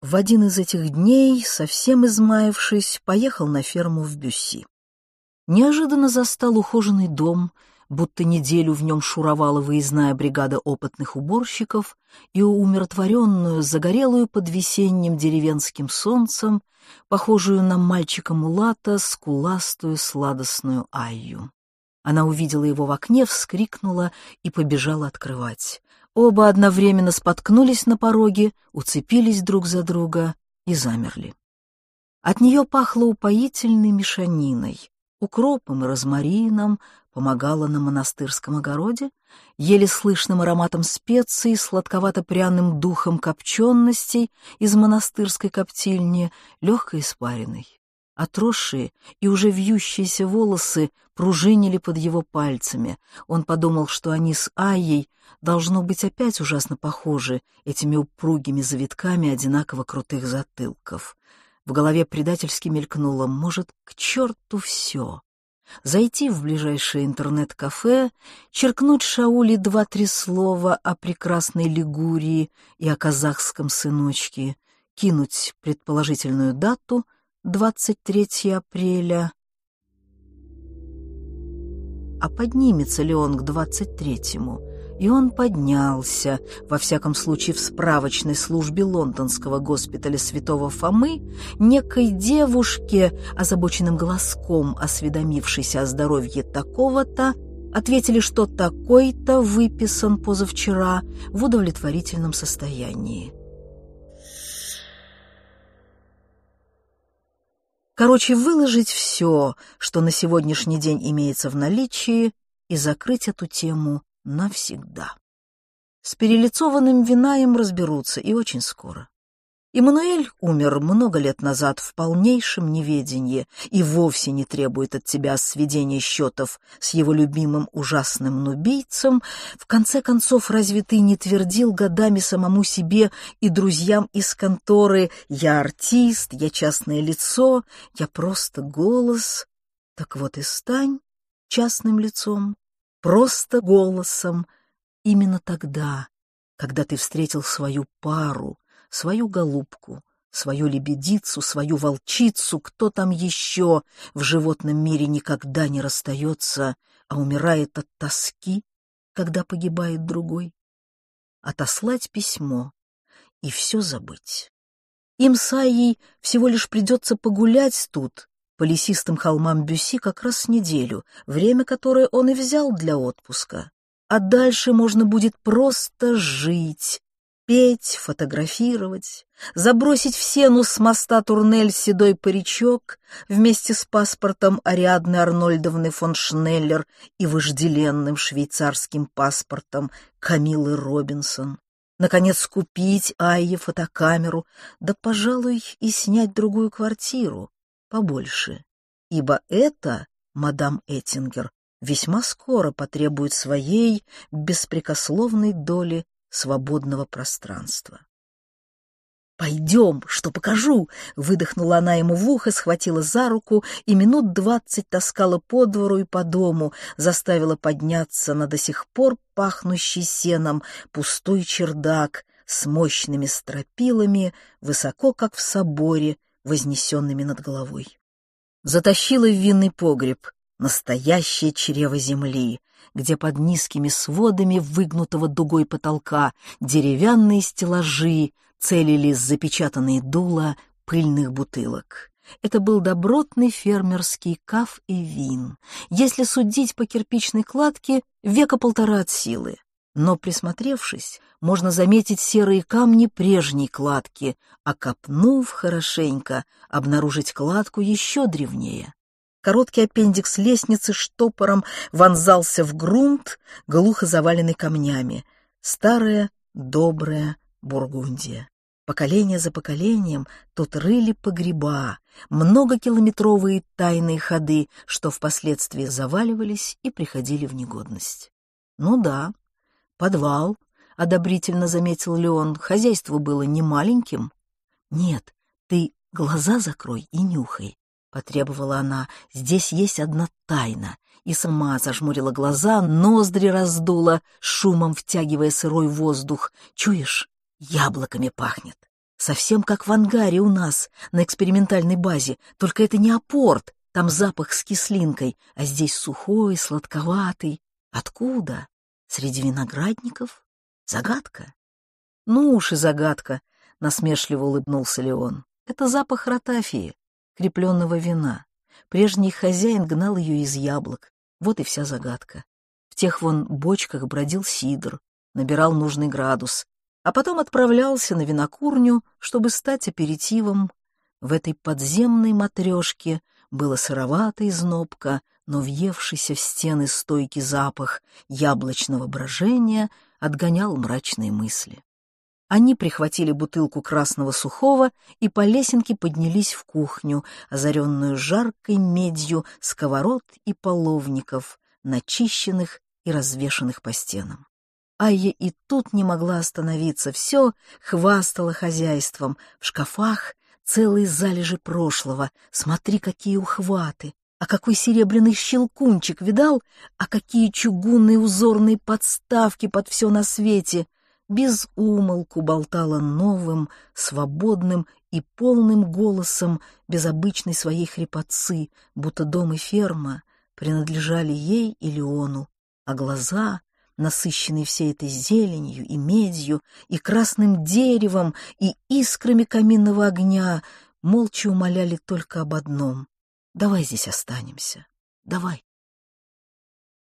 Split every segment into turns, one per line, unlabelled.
В один из этих дней, совсем измаявшись, поехал на ферму в Бюсси. Неожиданно застал ухоженный дом, будто неделю в нем шуровала выездная бригада опытных уборщиков, и умиротворенную, загорелую под весенним деревенским солнцем, похожую на мальчика-мулата, скуластую сладостную Айю. Она увидела его в окне, вскрикнула и побежала открывать. Оба одновременно споткнулись на пороге, уцепились друг за друга и замерли. От нее пахло упоительной мешаниной, укропом и розмарином, помогала на монастырском огороде, еле слышным ароматом специй, сладковато-пряным духом копченостей из монастырской коптильни, легкой испариной. Отросшие и уже вьющиеся волосы пружинили под его пальцами. Он подумал, что они с Айей должно быть опять ужасно похожи этими упругими завитками одинаково крутых затылков. В голове предательски мелькнуло, может, к черту все. Зайти в ближайшее интернет-кафе, черкнуть Шауле два-три слова о прекрасной Лигурии и о казахском сыночке, кинуть предположительную дату — 23 апреля. А поднимется ли он к 23-му? И он поднялся, во всяком случае в справочной службе лондонского госпиталя святого Фомы, некой девушке, озабоченным голоском осведомившейся о здоровье такого-то, ответили, что такой-то выписан позавчера в удовлетворительном состоянии. Короче, выложить все, что на сегодняшний день имеется в наличии, и закрыть эту тему навсегда. С перелицованным винаем разберутся и очень скоро. Иммануэль умер много лет назад в полнейшем неведении и вовсе не требует от тебя сведения счетов с его любимым ужасным нубийцем. В конце концов, разве ты не твердил годами самому себе и друзьям из конторы «Я артист, я частное лицо, я просто голос»? Так вот и стань частным лицом, просто голосом, именно тогда, когда ты встретил свою пару, свою голубку, свою лебедицу, свою волчицу, кто там еще в животном мире никогда не расстается, а умирает от тоски, когда погибает другой. Отослать письмо и все забыть. Им с Айей всего лишь придется погулять тут, по лесистым холмам Бюси, как раз неделю, время, которое он и взял для отпуска. А дальше можно будет просто жить, петь, фотографировать, забросить в сену с моста Турнель седой паричок вместе с паспортом Ариадны Арнольдовны фон Шнеллер и вожделенным швейцарским паспортом Камилы Робинсон. Наконец, купить Айе фотокамеру, да, пожалуй, и снять другую квартиру, побольше. Ибо это, мадам Эттингер, весьма скоро потребует своей беспрекословной доли свободного пространства. «Пойдем, что покажу!» — выдохнула она ему в ухо, схватила за руку и минут двадцать таскала по двору и по дому, заставила подняться на до сих пор пахнущий сеном пустой чердак с мощными стропилами, высоко, как в соборе, вознесенными над головой. Затащила в винный погреб, настоящее чрево земли, где под низкими сводами выгнутого дугой потолка деревянные стеллажи целили запечатанные дула пыльных бутылок. Это был добротный фермерский каф и вин. Если судить по кирпичной кладке, века полтора от силы. Но, присмотревшись, можно заметить серые камни прежней кладки, а копнув хорошенько, обнаружить кладку еще древнее. Короткий аппендикс лестницы штопором вонзался в грунт, глухо заваленный камнями. Старая, добрая Бургундия. Поколение за поколением тут рыли погреба, многокилометровые тайные ходы, что впоследствии заваливались и приходили в негодность. Ну да, подвал, — одобрительно заметил Леон, — хозяйство было не маленьким. Нет, ты глаза закрой и нюхай. — потребовала она. «Здесь есть одна тайна». И сама зажмурила глаза, ноздри раздула, шумом втягивая сырой воздух. «Чуешь? Яблоками пахнет». Совсем как в ангаре у нас, на экспериментальной базе, только это не апорт, там запах с кислинкой, а здесь сухой, сладковатый. Откуда? Среди виноградников? Загадка? Ну уж и загадка, насмешливо улыбнулся Леон. Это запах ротафии, крепленного вина. Прежний хозяин гнал ее из яблок. Вот и вся загадка. В тех вон бочках бродил сидр, набирал нужный градус, а потом отправлялся на винокурню, чтобы стать аперитивом. В этой подземной матрешке было сыровато и знобко, но въевшийся в стены стойкий запах яблочного брожения отгонял мрачные мысли. Они прихватили бутылку красного сухого и по лесенке поднялись в кухню, озаренную жаркой медью сковород и половников, начищенных и развешанных по стенам. Айя и тут не могла остановиться, все хвастала хозяйством. В шкафах целые залежи прошлого, смотри, какие ухваты, а какой серебряный щелкунчик, видал? А какие чугунные узорные подставки под все на свете! Без умолку болтала новым, свободным и полным голосом, без обычной своей хрипотцы, будто дом и ферма принадлежали ей и Леону, а глаза, насыщенные всей этой зеленью и медью, и красным деревом, и искрами каминного огня, молча умоляли только об одном Давай здесь останемся. Давай.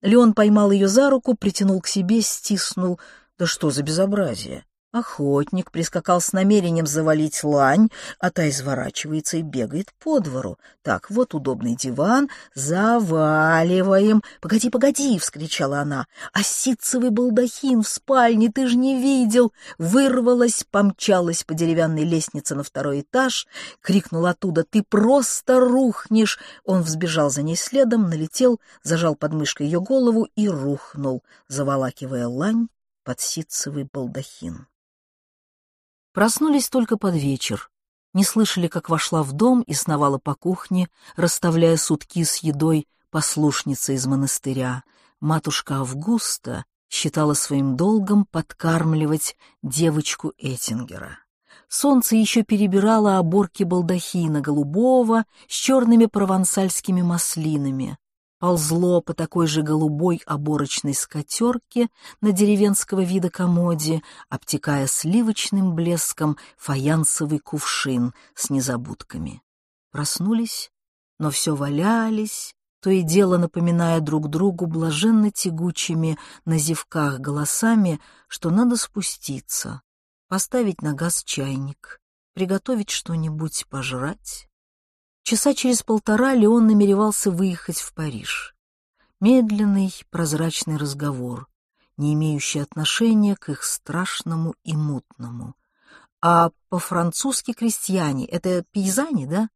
Леон поймал ее за руку, притянул к себе, стиснул. Да что за безобразие? Охотник прискакал с намерением завалить лань, а та изворачивается и бегает по двору. Так, вот удобный диван, заваливаем. «Погоди, погоди!» — вскричала она. «А ситцевый балдахин в спальне ты же не видел!» Вырвалась, помчалась по деревянной лестнице на второй этаж, крикнул оттуда «Ты просто рухнешь!» Он взбежал за ней следом, налетел, зажал под мышкой ее голову и рухнул, заволакивая лань под ситцевый балдахин. Проснулись только под вечер. Не слышали, как вошла в дом и сновала по кухне, расставляя сутки с едой послушница из монастыря. Матушка Августа считала своим долгом подкармливать девочку Эттингера. Солнце еще перебирало оборки балдахина голубого с черными провансальскими маслинами ползло по такой же голубой оборочной скатерке на деревенского вида комоде, обтекая сливочным блеском фаянсовый кувшин с незабудками. Проснулись, но все валялись, то и дело напоминая друг другу блаженно-тягучими на зевках голосами, что надо спуститься, поставить на газ чайник, приготовить что-нибудь пожрать. Часа через полтора Леон намеревался выехать в Париж. Медленный, прозрачный разговор, не имеющий отношения к их страшному и мутному. А по-французски крестьяне — это пейзани, да?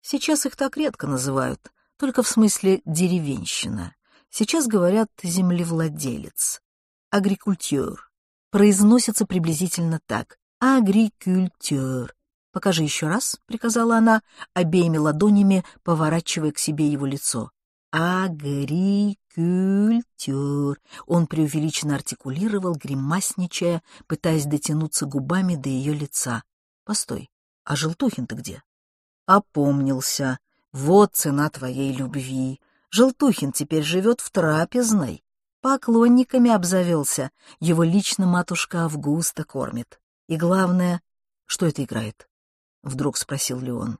Сейчас их так редко называют, только в смысле деревенщина. Сейчас говорят землевладелец, агрикультер. Произносится приблизительно так — агрикультер. «Покажи еще раз», — приказала она, обеими ладонями поворачивая к себе его лицо. «Агрикультер». Он преувеличенно артикулировал, гримасничая, пытаясь дотянуться губами до ее лица. «Постой, а Желтухин-то где?» «Опомнился. Вот цена твоей любви. Желтухин теперь живет в трапезной. Поклонниками обзавелся. Его лично матушка Августа кормит. И главное, что это играет?» — вдруг спросил Леон.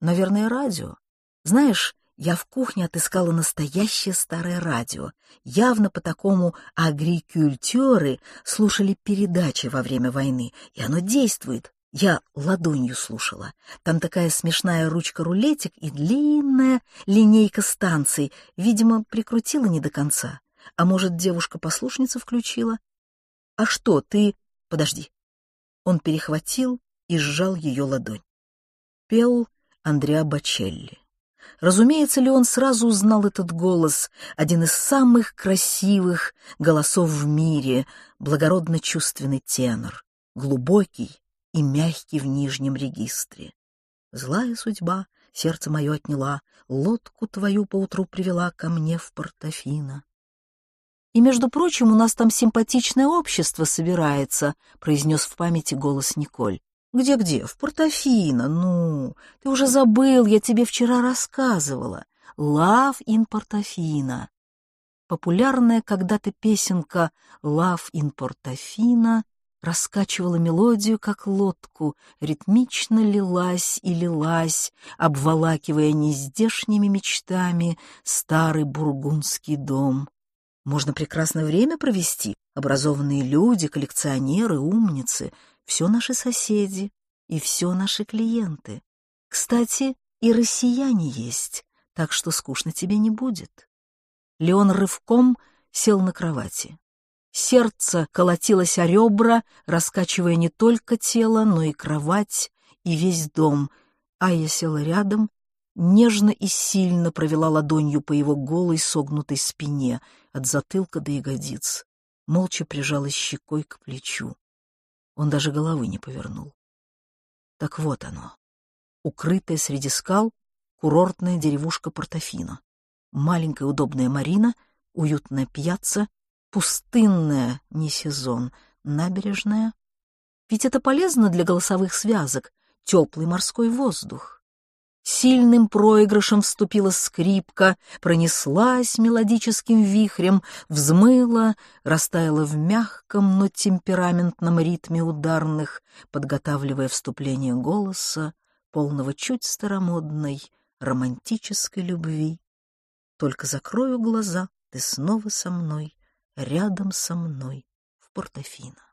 «Наверное, радио. Знаешь, я в кухне отыскала настоящее старое радио. Явно по такому агрикультёры слушали передачи во время войны, и оно действует. Я ладонью слушала. Там такая смешная ручка-рулетик и длинная линейка станций. Видимо, прикрутила не до конца. А может, девушка-послушница включила? А что, ты... Подожди. Он перехватил и сжал ее ладонь. Пел Андреа Бачелли. Разумеется ли он сразу узнал этот голос, один из самых красивых голосов в мире, благородно-чувственный тенор, глубокий и мягкий в нижнем регистре. Злая судьба сердце мое отняла, лодку твою поутру привела ко мне в Портофино. «И, между прочим, у нас там симпатичное общество собирается», — произнес в памяти голос Николь. Где-где? В Портофино. Ну, ты уже забыл, я тебе вчера рассказывала. Love in Портофино. Популярная когда-то песенка «Love in Портофино» раскачивала мелодию, как лодку, ритмично лилась и лилась, обволакивая нездешними мечтами старый бургундский дом. Можно прекрасно время провести, образованные люди, коллекционеры, умницы, все наши соседи и все наши клиенты. Кстати, и россияне есть, так что скучно тебе не будет. Леон рывком сел на кровати. Сердце колотилось о ребра, раскачивая не только тело, но и кровать, и весь дом. А я села рядом, нежно и сильно провела ладонью по его голой согнутой спине, от затылка до ягодиц, молча прижалась щекой к плечу. Он даже головы не повернул. Так вот оно, укрытая среди скал курортная деревушка Портофино, маленькая удобная марина, уютная пьяца — пустынная, не сезон, набережная. Ведь это полезно для голосовых связок, теплый морской воздух. Сильным проигрышем вступила скрипка, пронеслась мелодическим вихрем, взмыла, растаяла в мягком, но темпераментном ритме ударных, подготавливая вступление голоса, полного чуть старомодной, романтической любви. Только закрою глаза, ты снова со мной, рядом со мной в Портофино.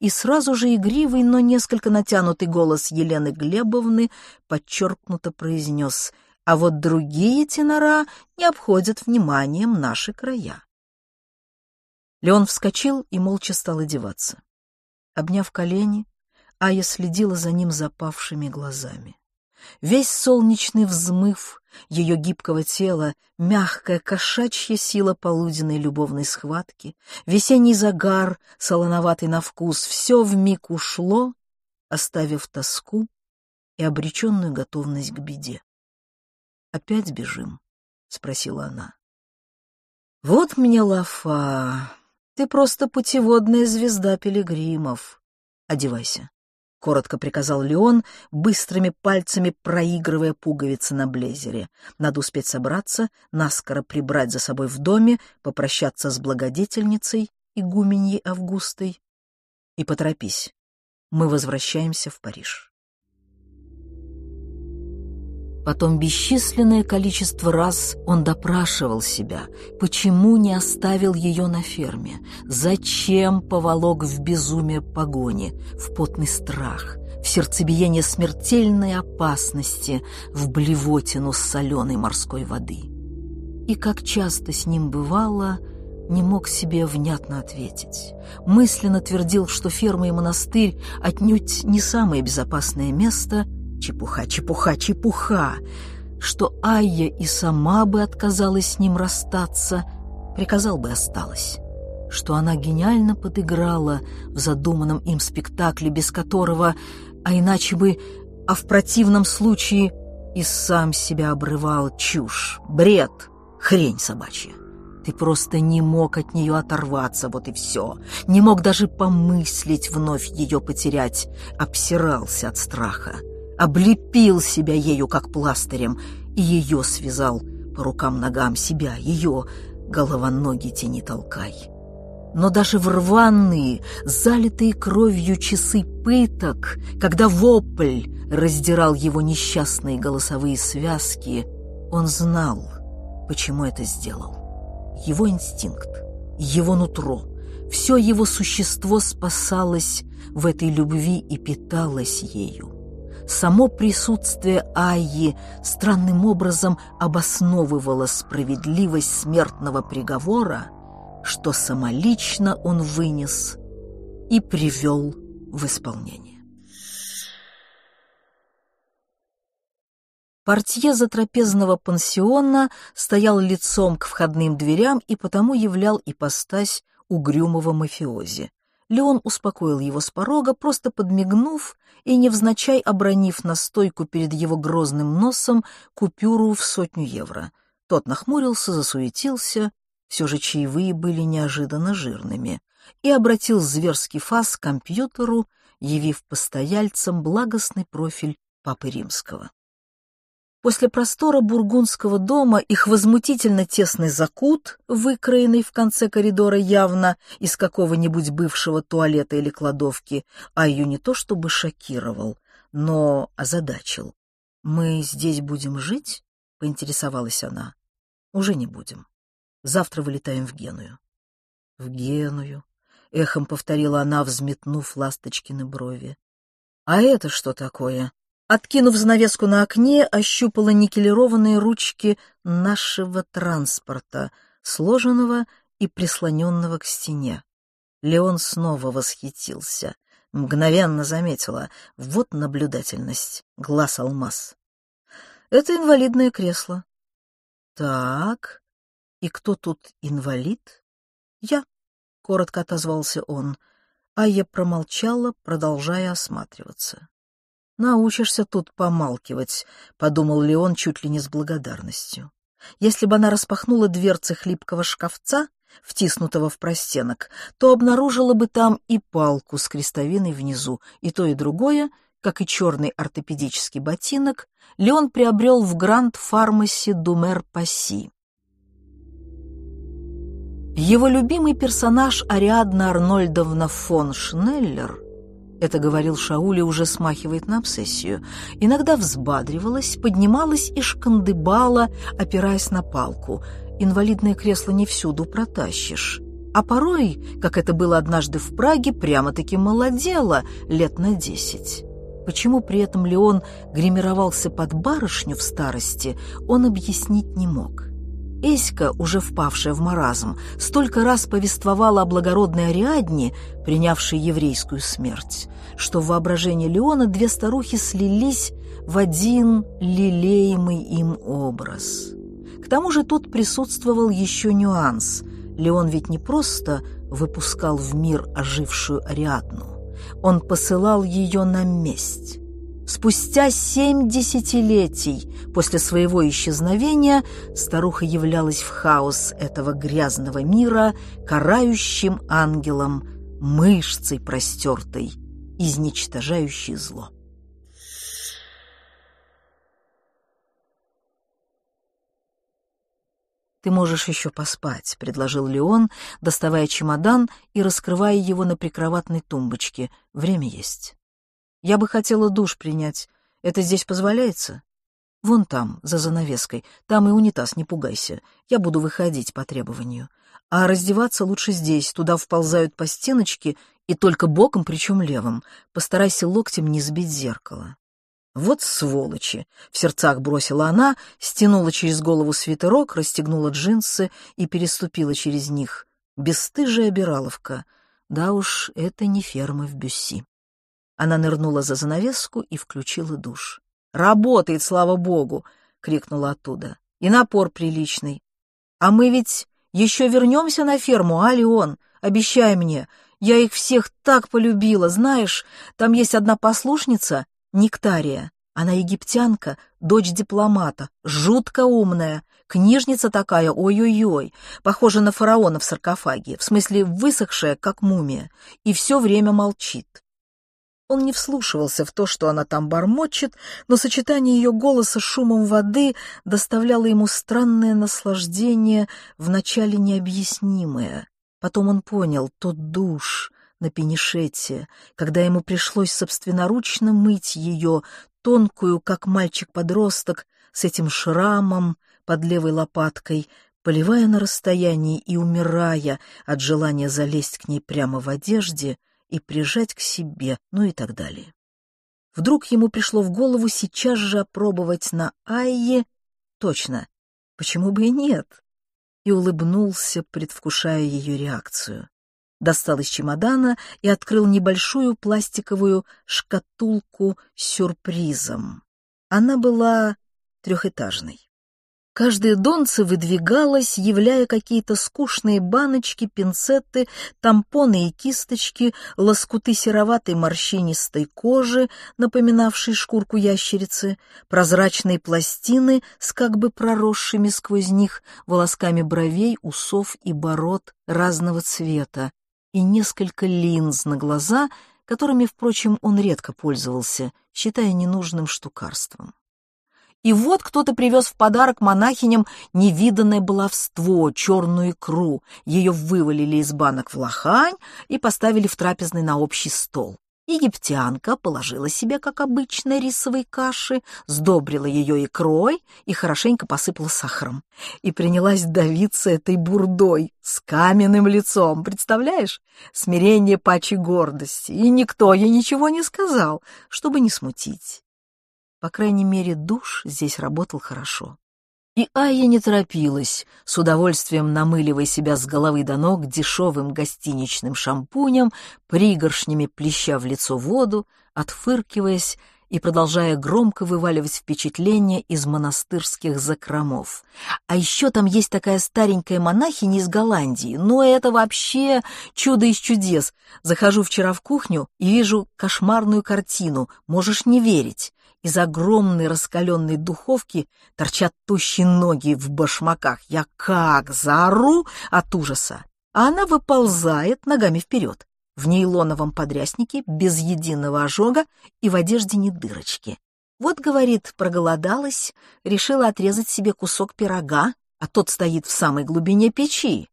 И сразу же игривый, но несколько натянутый голос Елены Глебовны подчеркнуто произнес «А вот другие тенора не обходят вниманием наши края». Леон вскочил и молча стал одеваться. Обняв колени, Ая следила за ним запавшими глазами. Весь солнечный взмыв ее гибкого тела, мягкая кошачья сила полуденной любовной схватки, весенний загар, солоноватый на вкус, все вмиг ушло, оставив тоску и обреченную готовность к беде. «Опять бежим?» — спросила она. «Вот мне лафа, ты просто путеводная звезда пилигримов. Одевайся» коротко приказал Леон, быстрыми пальцами проигрывая пуговицы на блейзере. Надо успеть собраться, наскоро прибрать за собой в доме, попрощаться с благодетельницей, игуменьей Августой. И поторопись, мы возвращаемся в Париж. Потом бесчисленное количество раз он допрашивал себя, почему не оставил ее на ферме, зачем поволок в безумие погони, в потный страх, в сердцебиение смертельной опасности, в блевотину соленой морской воды. И как часто с ним бывало, не мог себе внятно ответить. Мысленно твердил, что ферма и монастырь отнюдь не самое безопасное место — Чепуха, чепуха, чепуха! Что Айя и сама бы отказалась с ним расстаться, приказал бы осталась. Что она гениально подыграла в задуманном им спектакле, без которого, а иначе бы, а в противном случае и сам себя обрывал чушь, бред, хрень собачья. Ты просто не мог от нее оторваться, вот и все. Не мог даже помыслить вновь ее потерять, обсирался от страха облепил себя ею как пластырем и ее связал по рукам-ногам себя, ее головоноги не толкай. Но даже в рваные, залитые кровью часы пыток, когда вопль раздирал его несчастные голосовые связки, он знал, почему это сделал. Его инстинкт, его нутро, все его существо спасалось в этой любви и питалось ею само присутствие Айи странным образом обосновывало справедливость смертного приговора, что самолично он вынес и привел в исполнение. Портье затрапезного пансиона стоял лицом к входным дверям и потому являл ипостась угрюмого мафиози. Леон успокоил его с порога, просто подмигнув и невзначай обронив на стойку перед его грозным носом купюру в сотню евро. Тот нахмурился, засуетился, все же чаевые были неожиданно жирными, и обратил зверский фас к компьютеру, явив постояльцам благостный профиль Папы Римского. После простора бургундского дома их возмутительно тесный закут, выкроенный в конце коридора явно из какого-нибудь бывшего туалета или кладовки, а ее не то чтобы шокировал, но озадачил. «Мы здесь будем жить?» — поинтересовалась она. «Уже не будем. Завтра вылетаем в Геную». «В Геную», — эхом повторила она, взметнув ласточкины брови. «А это что такое?» Откинув занавеску на окне, ощупала никелированные ручки нашего транспорта, сложенного и прислоненного к стене. Леон снова восхитился. Мгновенно заметила. Вот наблюдательность. Глаз алмаз. Это инвалидное кресло. Так, и кто тут инвалид? Я, — коротко отозвался он. А я промолчала, продолжая осматриваться. «Научишься тут помалкивать», — подумал Леон чуть ли не с благодарностью. Если бы она распахнула дверцы хлипкого шкафца, втиснутого в простенок, то обнаружила бы там и палку с крестовиной внизу, и то, и другое, как и черный ортопедический ботинок, Леон приобрел в Гранд-фармасе Думер-Пасси. Его любимый персонаж Ариадна Арнольдовна фон Шнеллер это говорил Шаули, уже смахивает на обсессию, иногда взбадривалась, поднималась и шкандыбала, опираясь на палку. Инвалидное кресло не всюду протащишь. А порой, как это было однажды в Праге, прямо-таки молодела лет на десять. Почему при этом Леон гримировался под барышню в старости, он объяснить не мог. Эська, уже впавшая в маразм, столько раз повествовала о благородной Ариадне, принявшей еврейскую смерть, что в воображении Леона две старухи слились в один лелеемый им образ. К тому же тут присутствовал еще нюанс. Леон ведь не просто выпускал в мир ожившую Ариадну, он посылал ее на месть. Спустя семь десятилетий после своего исчезновения старуха являлась в хаос этого грязного мира карающим ангелом, мышцей простертой, изничтожающей зло. «Ты можешь еще поспать», — предложил Леон, доставая чемодан и раскрывая его на прикроватной тумбочке. «Время есть». Я бы хотела душ принять. Это здесь позволяется? Вон там, за занавеской. Там и унитаз, не пугайся. Я буду выходить по требованию. А раздеваться лучше здесь. Туда вползают по стеночке и только боком, причем левым. Постарайся локтем не сбить зеркало. «Вот сволочи!» — в сердцах бросила она, стянула через голову свитерок, расстегнула джинсы и переступила через них. Бесстыжая обираловка. Да уж, это не ферма в Бюсси. Она нырнула за занавеску и включила душ. «Работает, слава богу!» — крикнула оттуда. «И напор приличный. А мы ведь еще вернемся на ферму, а, Леон? Обещай мне. Я их всех так полюбила. Знаешь, там есть одна послушница, Нектария. Она египтянка, дочь дипломата, жутко умная, книжница такая, ой-ой-ой, похожа на фараона в саркофаге, в смысле высохшая, как мумия, и все время молчит. Он не вслушивался в то, что она там бормочет, но сочетание ее голоса с шумом воды доставляло ему странное наслаждение, вначале необъяснимое. Потом он понял, тот душ на пенишете, когда ему пришлось собственноручно мыть ее, тонкую, как мальчик-подросток, с этим шрамом под левой лопаткой, поливая на расстоянии и умирая от желания залезть к ней прямо в одежде — и прижать к себе, ну и так далее. Вдруг ему пришло в голову сейчас же опробовать на Айе. Точно, почему бы и нет? И улыбнулся, предвкушая ее реакцию. Достал из чемодана и открыл небольшую пластиковую шкатулку с сюрпризом. Она была трехэтажной. Каждое донце выдвигалось, являя какие-то скучные баночки, пинцеты, тампоны и кисточки, лоскуты сероватой морщинистой кожи, напоминавшей шкурку ящерицы, прозрачные пластины с как бы проросшими сквозь них волосками бровей, усов и бород разного цвета, и несколько линз на глаза, которыми, впрочем, он редко пользовался, считая ненужным штукарством. И вот кто-то привез в подарок монахиням невиданное баловство, черную икру. Ее вывалили из банок в лохань и поставили в трапезный на общий стол. Египтянка положила себе, как обычно, рисовой каши, сдобрила ее икрой и хорошенько посыпала сахаром. И принялась давиться этой бурдой с каменным лицом, представляешь? Смирение пачи гордости, и никто ей ничего не сказал, чтобы не смутить. По крайней мере, душ здесь работал хорошо. И Айя не торопилась, с удовольствием намыливая себя с головы до ног дешевым гостиничным шампунем, пригоршнями плеща в лицо воду, отфыркиваясь и продолжая громко вываливать впечатления из монастырских закромов. А еще там есть такая старенькая монахиня из Голландии, но это вообще чудо из чудес. Захожу вчера в кухню и вижу кошмарную картину, можешь не верить. Из огромной раскаленной духовки торчат тощие ноги в башмаках. Я как заору от ужаса. А она выползает ногами вперед, в нейлоновом подряснике, без единого ожога и в одежде не дырочки. Вот, говорит, проголодалась, решила отрезать себе кусок пирога, а тот стоит в самой глубине печи.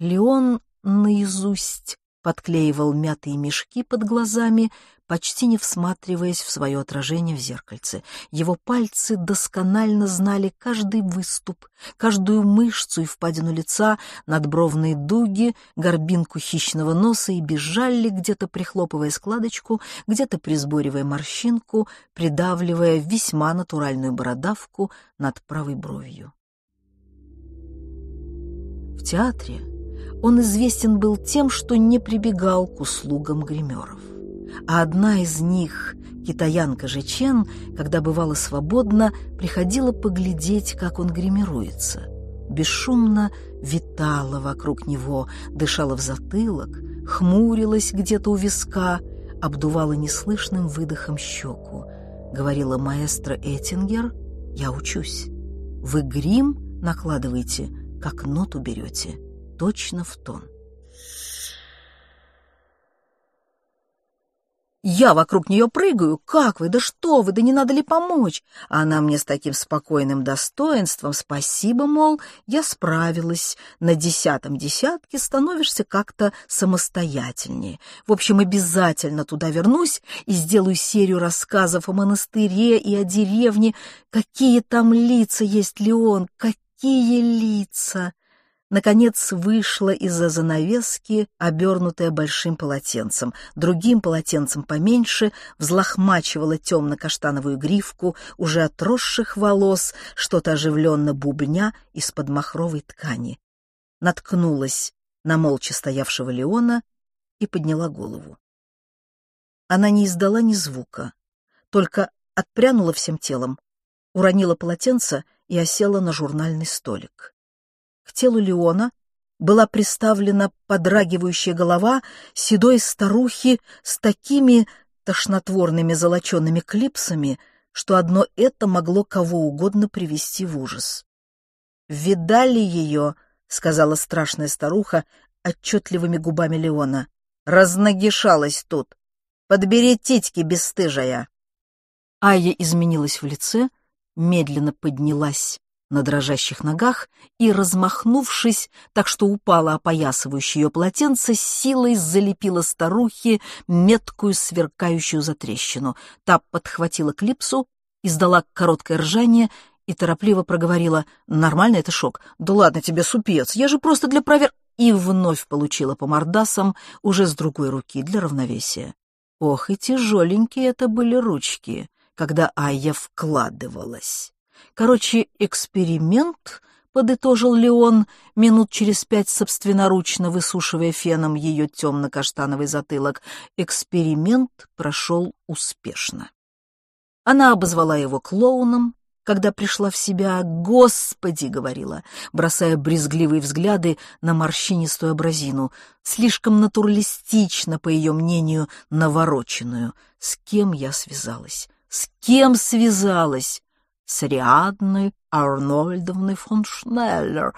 Леон наизусть подклеивал мятые мешки под глазами, почти не всматриваясь в свое отражение в зеркальце. Его пальцы досконально знали каждый выступ, каждую мышцу и впадину лица, надбровные дуги, горбинку хищного носа и бежали, где-то прихлопывая складочку, где-то присборивая морщинку, придавливая весьма натуральную бородавку над правой бровью. В театре он известен был тем, что не прибегал к услугам гримеров. А одна из них, китаянка Жечен, когда бывала свободна, приходила поглядеть, как он гримируется. Бесшумно витала вокруг него, дышала в затылок, хмурилась где-то у виска, обдувала неслышным выдохом щеку. Говорила маэстро Эттингер, «Я учусь. Вы грим накладываете, как ноту берете» точно в тон. Я вокруг нее прыгаю. Как вы? Да что вы? Да не надо ли помочь? А она мне с таким спокойным достоинством. Спасибо, мол, я справилась. На десятом десятке становишься как-то самостоятельнее. В общем, обязательно туда вернусь и сделаю серию рассказов о монастыре и о деревне. Какие там лица есть, Леон, какие лица! Наконец вышла из-за занавески, обернутая большим полотенцем. Другим полотенцем поменьше взлохмачивала темно-каштановую гривку уже отросших волос, что-то оживленно бубня из-под махровой ткани. Наткнулась на молча стоявшего Леона и подняла голову. Она не издала ни звука, только отпрянула всем телом, уронила полотенце и осела на журнальный столик. К телу Леона была приставлена подрагивающая голова седой старухи с такими тошнотворными золочеными клипсами, что одно это могло кого угодно привести в ужас. «Видали ее?» — сказала страшная старуха отчетливыми губами Леона. «Разногишалась тут. Подбери титьки, бесстыжая!» Айя изменилась в лице, медленно поднялась на дрожащих ногах и, размахнувшись, так что упала опоясывающее ее полотенце, силой залепила старухе меткую сверкающую затрещину. Та подхватила клипсу, издала короткое ржание и торопливо проговорила «Нормально это шок? Да ладно тебе, супец, я же просто для провер...» и вновь получила по мордасам уже с другой руки для равновесия. Ох, и тяжеленькие это были ручки, когда Айя вкладывалась. Короче, эксперимент, подытожил Леон, минут через пять собственноручно высушивая феном ее темно-каштановый затылок, эксперимент прошел успешно. Она обозвала его клоуном, когда пришла в себя. «Господи!» — говорила, бросая брезгливые взгляды на морщинистую абразину, слишком натуралистично, по ее мнению, навороченную. С кем я связалась? С кем связалась? С Ариадной Арнольдовной фон Шнеллер,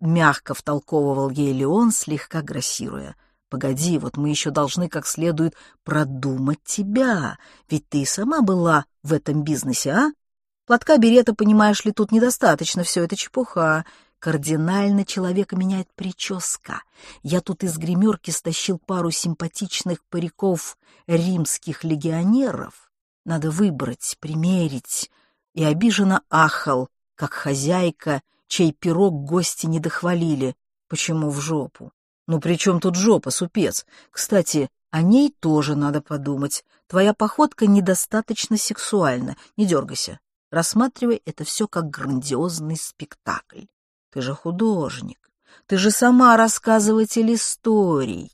мягко втолковывал ей Леон, слегка грассируя. Погоди, вот мы еще должны как следует продумать тебя, ведь ты сама была в этом бизнесе, а? Платка берета, понимаешь ли, тут недостаточно, все это чепуха. Кардинально человека меняет прическа. Я тут из гримерки стащил пару симпатичных париков римских легионеров. Надо выбрать, примерить. И обиженно ахал, как хозяйка, чей пирог гости не дохвалили. Почему в жопу? Ну при чем тут жопа, супец? Кстати, о ней тоже надо подумать. Твоя походка недостаточно сексуальна. Не дергайся. Рассматривай это все как грандиозный спектакль. Ты же художник. Ты же сама рассказыватель историй.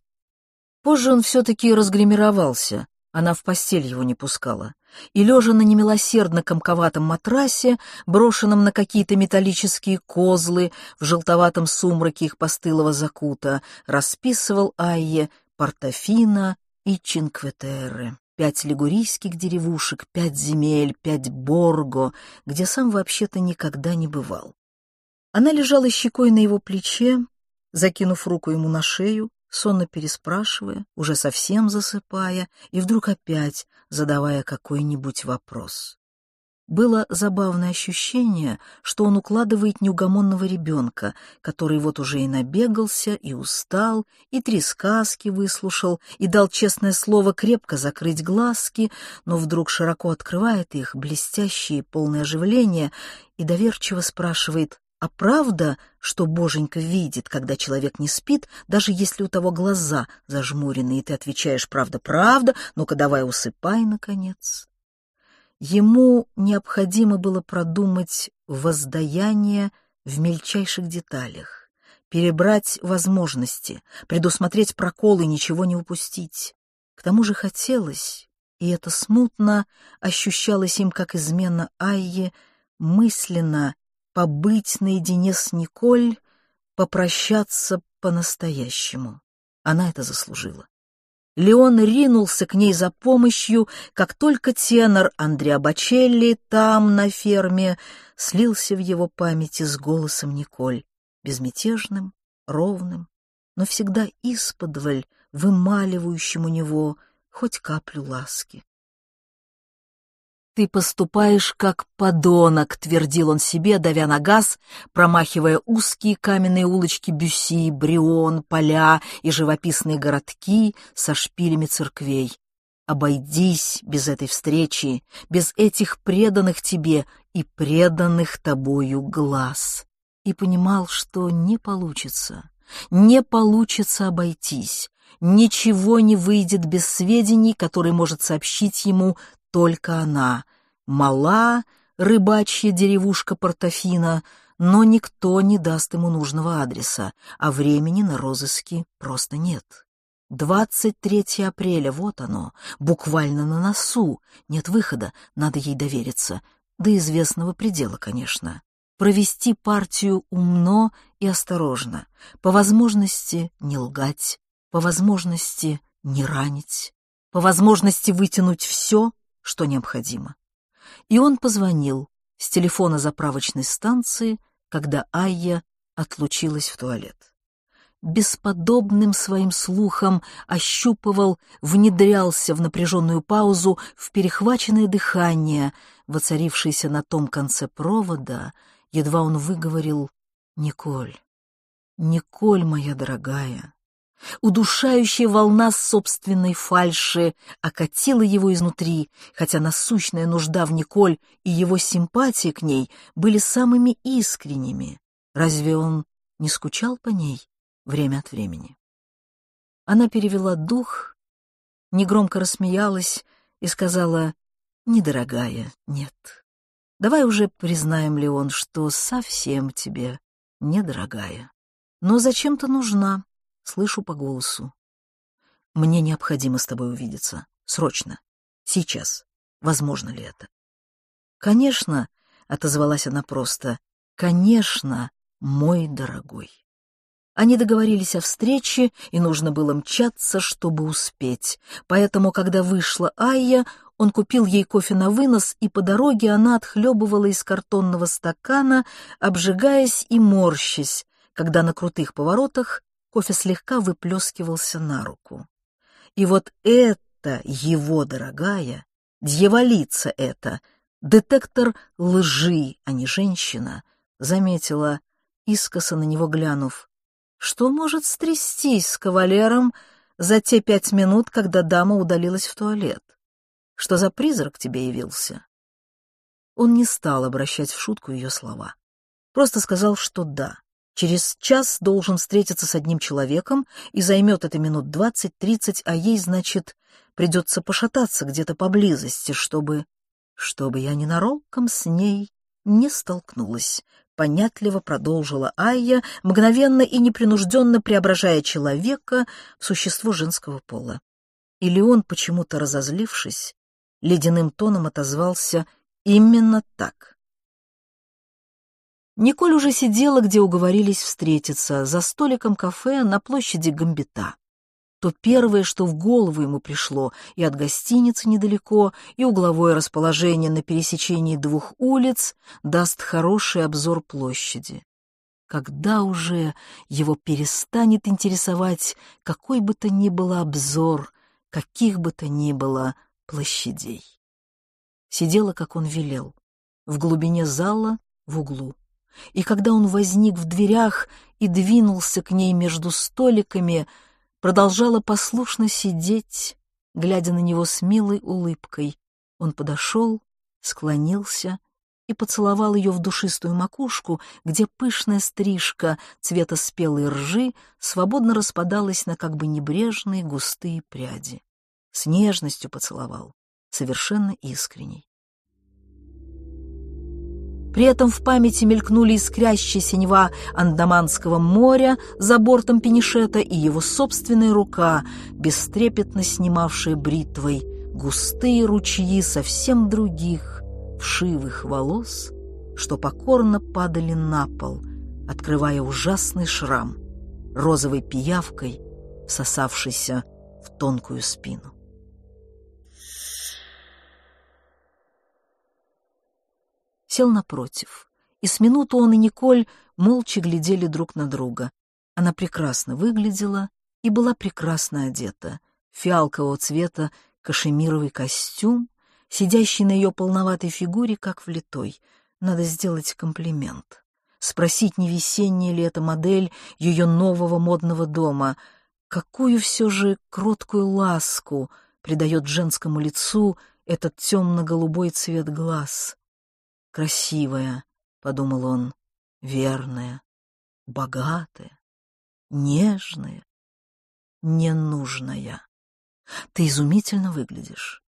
Позже он все-таки разгримировался. Она в постель его не пускала. И, лежа на немилосердно комковатом матрасе, брошенном на какие-то металлические козлы, в желтоватом сумраке их постылого закута, расписывал Айе Портофино и Чинкветеры пять лигурийских деревушек, пять земель, пять Борго, где сам вообще-то никогда не бывал. Она лежала щекой на его плече, закинув руку ему на шею, сонно переспрашивая, уже совсем засыпая, и вдруг опять задавая какой-нибудь вопрос. Было забавное ощущение, что он укладывает неугомонного ребенка, который вот уже и набегался, и устал, и три сказки выслушал, и дал честное слово крепко закрыть глазки, но вдруг широко открывает их, блестящие, полное оживление, и доверчиво спрашивает, а правда, что Боженька видит, когда человек не спит, даже если у того глаза зажмурены, и ты отвечаешь «правда, правда, ну-ка давай усыпай, наконец». Ему необходимо было продумать воздаяние в мельчайших деталях, перебрать возможности, предусмотреть проколы, ничего не упустить. К тому же хотелось, и это смутно ощущалось им как измена Айе, мысленно побыть наедине с Николь, попрощаться по-настоящему. Она это заслужила. Леон ринулся к ней за помощью, как только тенор Андреа Бачелли там, на ферме, слился в его памяти с голосом Николь, безмятежным, ровным, но всегда исподволь вымаливающим у него хоть каплю ласки. «Ты поступаешь как подонок», — твердил он себе, давя на газ, промахивая узкие каменные улочки Бюсси, Брион, поля и живописные городки со шпилями церквей. Обойдись без этой встречи, без этих преданных тебе и преданных тобою глаз. И понимал, что не получится, не получится обойтись, ничего не выйдет без сведений, которые может сообщить ему только она. Мала рыбачья деревушка Портофина, но никто не даст ему нужного адреса, а времени на розыски просто нет. 23 апреля, вот оно, буквально на носу. Нет выхода, надо ей довериться. До известного предела, конечно. Провести партию умно и осторожно. По возможности не лгать, по возможности не ранить, по возможности вытянуть все, что необходимо. И он позвонил с телефона заправочной станции, когда Айя отлучилась в туалет. Бесподобным своим слухом ощупывал, внедрялся в напряженную паузу, в перехваченное дыхание, воцарившееся на том конце провода, едва он выговорил «Николь, Николь, моя дорогая, Удушающая волна собственной фальши окатила его изнутри, хотя насущная нужда в Николь и его симпатия к ней были самыми искренними. Разве он не скучал по ней время от времени? Она перевела дух, негромко рассмеялась и сказала, «Недорогая, нет. Давай уже признаем, Леон, что совсем тебе недорогая, но зачем-то нужна». Слышу по голосу. «Мне необходимо с тобой увидеться. Срочно. Сейчас. Возможно ли это?» «Конечно», — отозвалась она просто, — «конечно, мой дорогой». Они договорились о встрече, и нужно было мчаться, чтобы успеть. Поэтому, когда вышла Айя, он купил ей кофе на вынос, и по дороге она отхлебывала из картонного стакана, обжигаясь и морщась, когда на крутых поворотах Кофе слегка выплескивался на руку. И вот это его дорогая, дьяволица это, детектор лжи, а не женщина, заметила, искоса на него глянув. Что может стрястись с кавалером за те пять минут, когда дама удалилась в туалет? Что за призрак тебе явился? Он не стал обращать в шутку ее слова. Просто сказал, что да. Через час должен встретиться с одним человеком и займет это минут двадцать-тридцать, а ей, значит, придется пошататься где-то поблизости, чтобы... чтобы я ненароком с ней не столкнулась. Понятливо продолжила Айя, мгновенно и непринужденно преображая человека в существо женского пола. Или он, почему-то разозлившись, ледяным тоном отозвался именно так. Николь уже сидела, где уговорились встретиться, за столиком кафе на площади Гамбита. То первое, что в голову ему пришло, и от гостиницы недалеко, и угловое расположение на пересечении двух улиц даст хороший обзор площади. Когда уже его перестанет интересовать какой бы то ни было обзор, каких бы то ни было площадей? Сидела, как он велел, в глубине зала, в углу и когда он возник в дверях и двинулся к ней между столиками, продолжала послушно сидеть, глядя на него с милой улыбкой. Он подошел, склонился и поцеловал ее в душистую макушку, где пышная стрижка цвета спелой ржи свободно распадалась на как бы небрежные густые пряди. С нежностью поцеловал, совершенно искренней. При этом в памяти мелькнули искрящие синева Андаманского моря за бортом пенишета и его собственная рука, бестрепетно снимавшая бритвой густые ручьи совсем других, вшивых волос, что покорно падали на пол, открывая ужасный шрам, розовой пиявкой, всосавшийся в тонкую спину. Сел напротив, и с минуту он и Николь молча глядели друг на друга. Она прекрасно выглядела и была прекрасно одета. Фиалкового цвета кашемировый костюм, сидящий на ее полноватой фигуре, как влитой. Надо сделать комплимент. Спросить, не весенняя ли эта модель ее нового модного дома. Какую все же кроткую ласку придает женскому лицу этот темно-голубой цвет глаз. Красивая, — подумал он, — верная, богатая, нежная, ненужная. Ты изумительно выглядишь.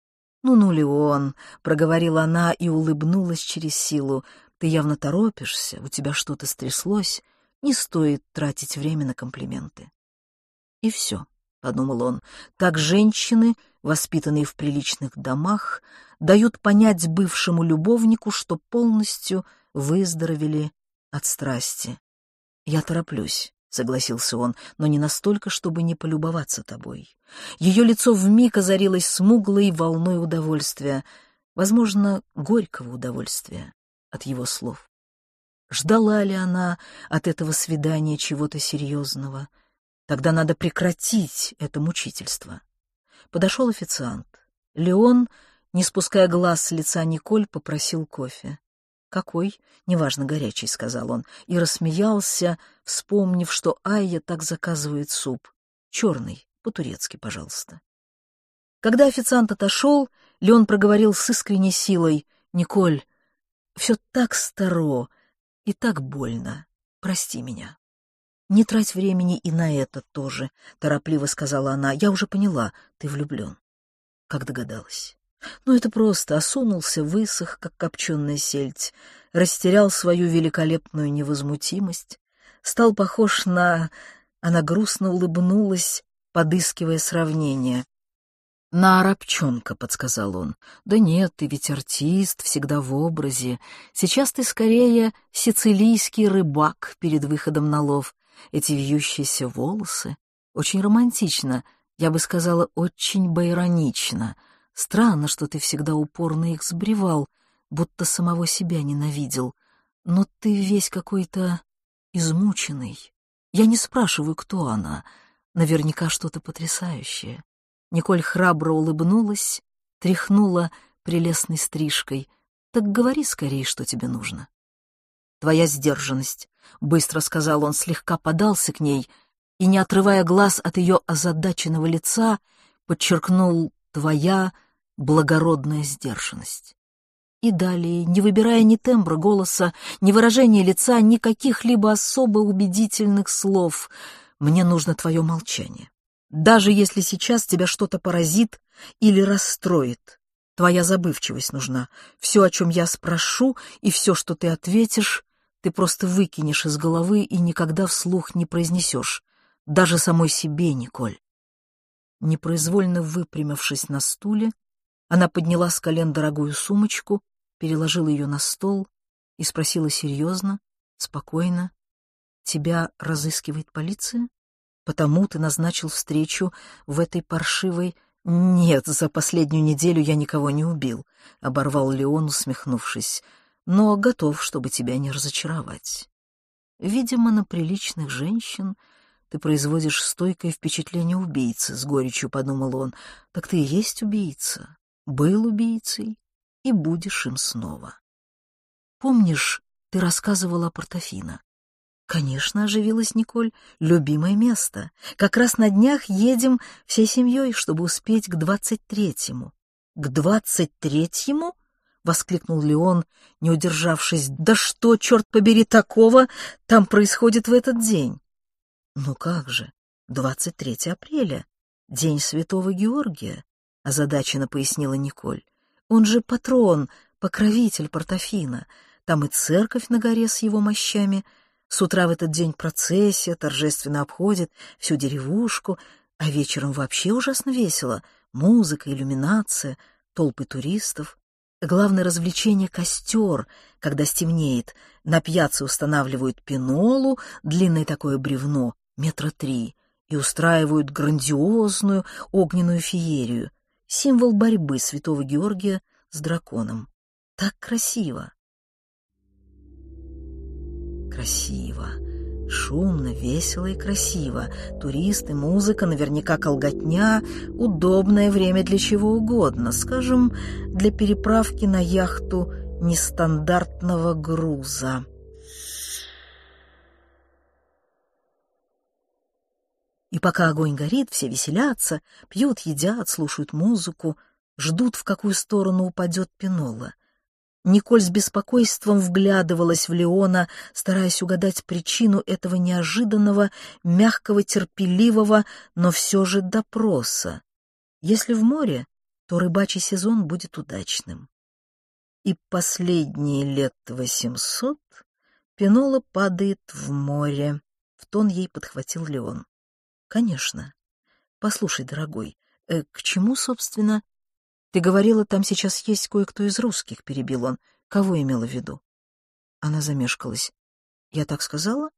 «Ну-ну, Леон», — проговорила она и улыбнулась через силу, — «ты явно торопишься, у тебя что-то стряслось, не стоит тратить время на комплименты». И все, — подумал он, — так женщины, воспитанные в приличных домах, дают понять бывшему любовнику, что полностью выздоровели от страсти. «Я тороплюсь», — согласился он, — «но не настолько, чтобы не полюбоваться тобой». Ее лицо вмиг озарилось смуглой волной удовольствия, возможно, горького удовольствия от его слов. Ждала ли она от этого свидания чего-то серьезного? Тогда надо прекратить это мучительство. Подошел официант. Леон не спуская глаз с лица Николь, попросил кофе. «Какой? Неважно, горячий», — сказал он, и рассмеялся, вспомнив, что Айя так заказывает суп. «Черный, по-турецки, пожалуйста». Когда официант отошел, Леон проговорил с искренней силой, «Николь, все так старо и так больно. Прости меня». «Не трать времени и на это тоже», — торопливо сказала она. «Я уже поняла, ты влюблен». Как догадалась. Ну, это просто осунулся, высох, как копченая сельдь, растерял свою великолепную невозмутимость, стал похож на... Она грустно улыбнулась, подыскивая сравнение. «На арабчонка», — подсказал он. «Да нет, ты ведь артист, всегда в образе. Сейчас ты скорее сицилийский рыбак перед выходом на лов. Эти вьющиеся волосы. Очень романтично, я бы сказала, очень байронично». Странно, что ты всегда упорно их сбривал, будто самого себя ненавидел. Но ты весь какой-то измученный. Я не спрашиваю, кто она. Наверняка что-то потрясающее. Николь храбро улыбнулась, тряхнула прелестной стрижкой. Так говори скорее, что тебе нужно. Твоя сдержанность, — быстро сказал он, слегка подался к ней и, не отрывая глаз от ее озадаченного лица, подчеркнул «твоя благородная сдержанность». И далее, не выбирая ни тембра голоса, ни выражения лица, ни каких-либо особо убедительных слов, мне нужно твое молчание. Даже если сейчас тебя что-то поразит или расстроит, твоя забывчивость нужна. Все, о чем я спрошу, и все, что ты ответишь, ты просто выкинешь из головы и никогда вслух не произнесешь. Даже самой себе, Николь. Непроизвольно выпрямившись на стуле, она подняла с колен дорогую сумочку переложила ее на стол и спросила серьезно, спокойно. «Тебя разыскивает полиция? Потому ты назначил встречу в этой паршивой...» «Нет, за последнюю неделю я никого не убил», — оборвал Леон, усмехнувшись, «но готов, чтобы тебя не разочаровать. Видимо, на приличных женщин ты производишь стойкое впечатление убийцы», — с горечью подумал он. «Так ты и есть убийца, был убийцей и будешь им снова. Помнишь, ты рассказывала о Портофино? Конечно, оживилась Николь. Любимое место. Как раз на днях едем всей семьей, чтобы успеть к двадцать третьему. К двадцать третьему? — воскликнул Леон, не удержавшись. «Да что, черт побери, такого там происходит в этот день?» «Ну как же, 23 апреля, день Святого Георгия», — озадаченно пояснила Николь. Он же патрон, покровитель Портофина. Там и церковь на горе с его мощами. С утра в этот день процессия торжественно обходит всю деревушку, а вечером вообще ужасно весело. Музыка, иллюминация, толпы туристов. Главное развлечение — костер, когда стемнеет. На пьяце устанавливают пинолу, длинное такое бревно, метра три, и устраивают грандиозную огненную феерию — символ борьбы святого Георгия с драконом. Так красиво. Красиво. Шумно, весело и красиво. Туристы, музыка, наверняка колготня. Удобное время для чего угодно. Скажем, для переправки на яхту нестандартного груза. И пока огонь горит, все веселятся, пьют, едят, слушают музыку, ждут, в какую сторону упадет пинола. Николь с беспокойством вглядывалась в Леона, стараясь угадать причину этого неожиданного, мягкого, терпеливого, но все же допроса. Если в море, то рыбачий сезон будет удачным. И последние лет восемьсот пинола падает в море, — в тон ей подхватил Леон. Конечно. Послушай, дорогой, э, к чему, собственно... Ты говорила, там сейчас есть кое-кто из русских, перебил он. Кого имела в виду? Она замешкалась. Я так сказала?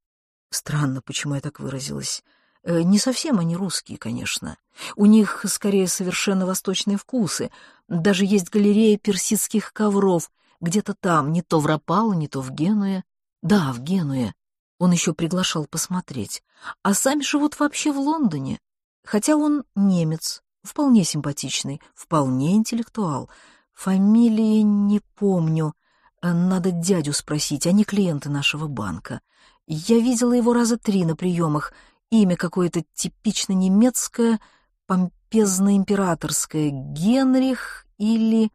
Странно, почему я так выразилась. Э, не совсем они русские, конечно. У них скорее совершенно восточные вкусы. Даже есть галерея персидских ковров, где-то там, не то в Рапалу, не то в Генуе. Да, в Генуе. Он еще приглашал посмотреть. А сами живут вообще в Лондоне. Хотя он немец, вполне симпатичный, вполне интеллектуал. Фамилии не помню. Э, надо дядю спросить, они клиенты нашего банка. Я видела его раза три на приемах. Имя какое-то типично немецкое, помпезно-императорское. Генрих или...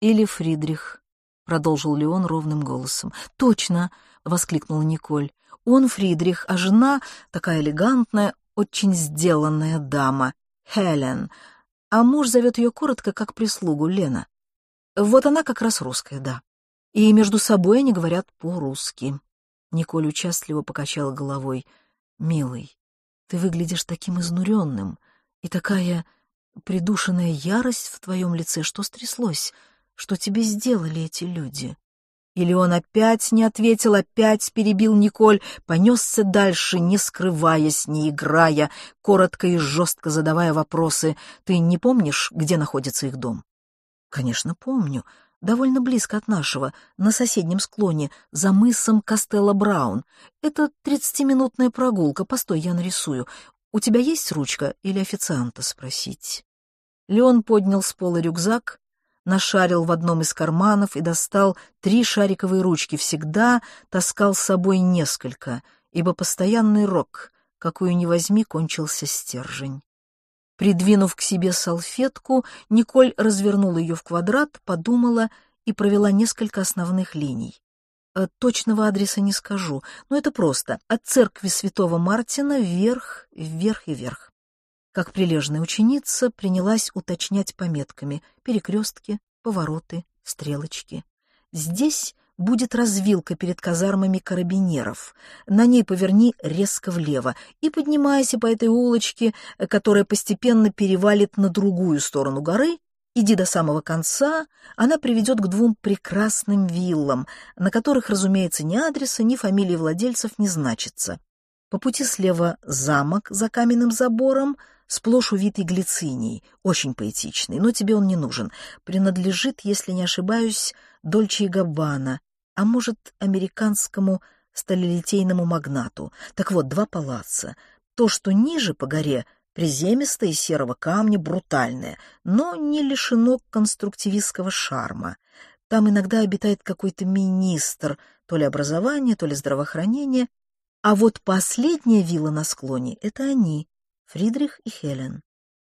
или Фридрих, — продолжил Леон ровным голосом. Точно, — воскликнула Николь. «Он Фридрих, а жена такая элегантная, очень сделанная дама, Хелен, а муж зовет ее коротко, как прислугу, Лена. Вот она как раз русская, да. И между собой они говорят по-русски». Николь участливо покачала головой. «Милый, ты выглядишь таким изнуренным, и такая придушенная ярость в твоем лице, что стряслось, что тебе сделали эти люди?» Или он опять не ответил, опять перебил Николь, понесся дальше, не скрываясь, не играя, коротко и жестко задавая вопросы. «Ты не помнишь, где находится их дом?» «Конечно, помню. довольно близко от нашего, на соседнем склоне, за мысом Костелло Браун. Это тридцатиминутная прогулка. Постой, я нарисую. У тебя есть ручка или официанта спросить?» Леон поднял с пола рюкзак, нашарил в одном из карманов и достал три шариковые ручки. Всегда таскал с собой несколько, ибо постоянный рок, какую ни возьми, кончился стержень. Придвинув к себе салфетку, Николь развернула ее в квадрат, подумала и провела несколько основных линий. Э, точного адреса не скажу, но это просто. От церкви святого Мартина вверх, вверх и вверх. Как прилежная ученица принялась уточнять пометками перекрестки, повороты, стрелочки. Здесь будет развилка перед казармами карабинеров. На ней поверни резко влево и поднимайся по этой улочке, которая постепенно перевалит на другую сторону горы. Иди до самого конца, она приведет к двум прекрасным виллам, на которых, разумеется, ни адреса, ни фамилии владельцев не значится. По пути слева замок за каменным забором, сплошь увитый глицинией, очень поэтичный, но тебе он не нужен. Принадлежит, если не ошибаюсь, Дольче и Габбана, а может, американскому сталелитейному магнату. Так вот, два палаца. То, что ниже по горе, приземистое из серого камня, брутальное, но не лишено конструктивистского шарма. Там иногда обитает какой-то министр, то ли образования, то ли здравоохранения. А вот последняя вилла на склоне — это они, Фридрих и Хелен.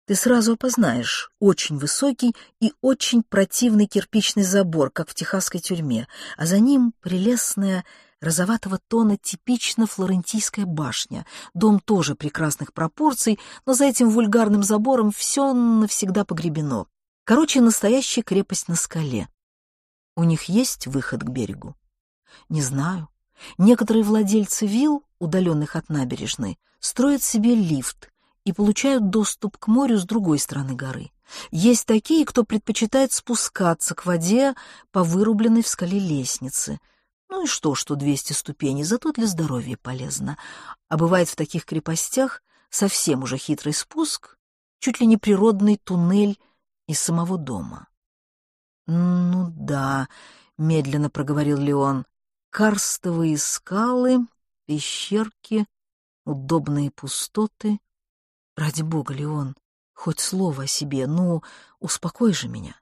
Ты сразу опознаешь очень высокий и очень противный кирпичный забор, как в техасской тюрьме, а за ним прелестная розоватого тона типично флорентийская башня. Дом тоже прекрасных пропорций, но за этим вульгарным забором все навсегда погребено. Короче, настоящая крепость на скале. У них есть выход к берегу? Не знаю. Некоторые владельцы вилл, удаленных от набережной, строят себе лифт, и получают доступ к морю с другой стороны горы. Есть такие, кто предпочитает спускаться к воде по вырубленной в скале лестнице. Ну и что, что 200 ступеней, зато для здоровья полезно. А бывает в таких крепостях совсем уже хитрый спуск, чуть ли не природный туннель из самого дома. «Ну да», — медленно проговорил Леон, — «карстовые скалы, пещерки, удобные пустоты». Ради бога, Леон, хоть слово о себе, ну, успокой же меня.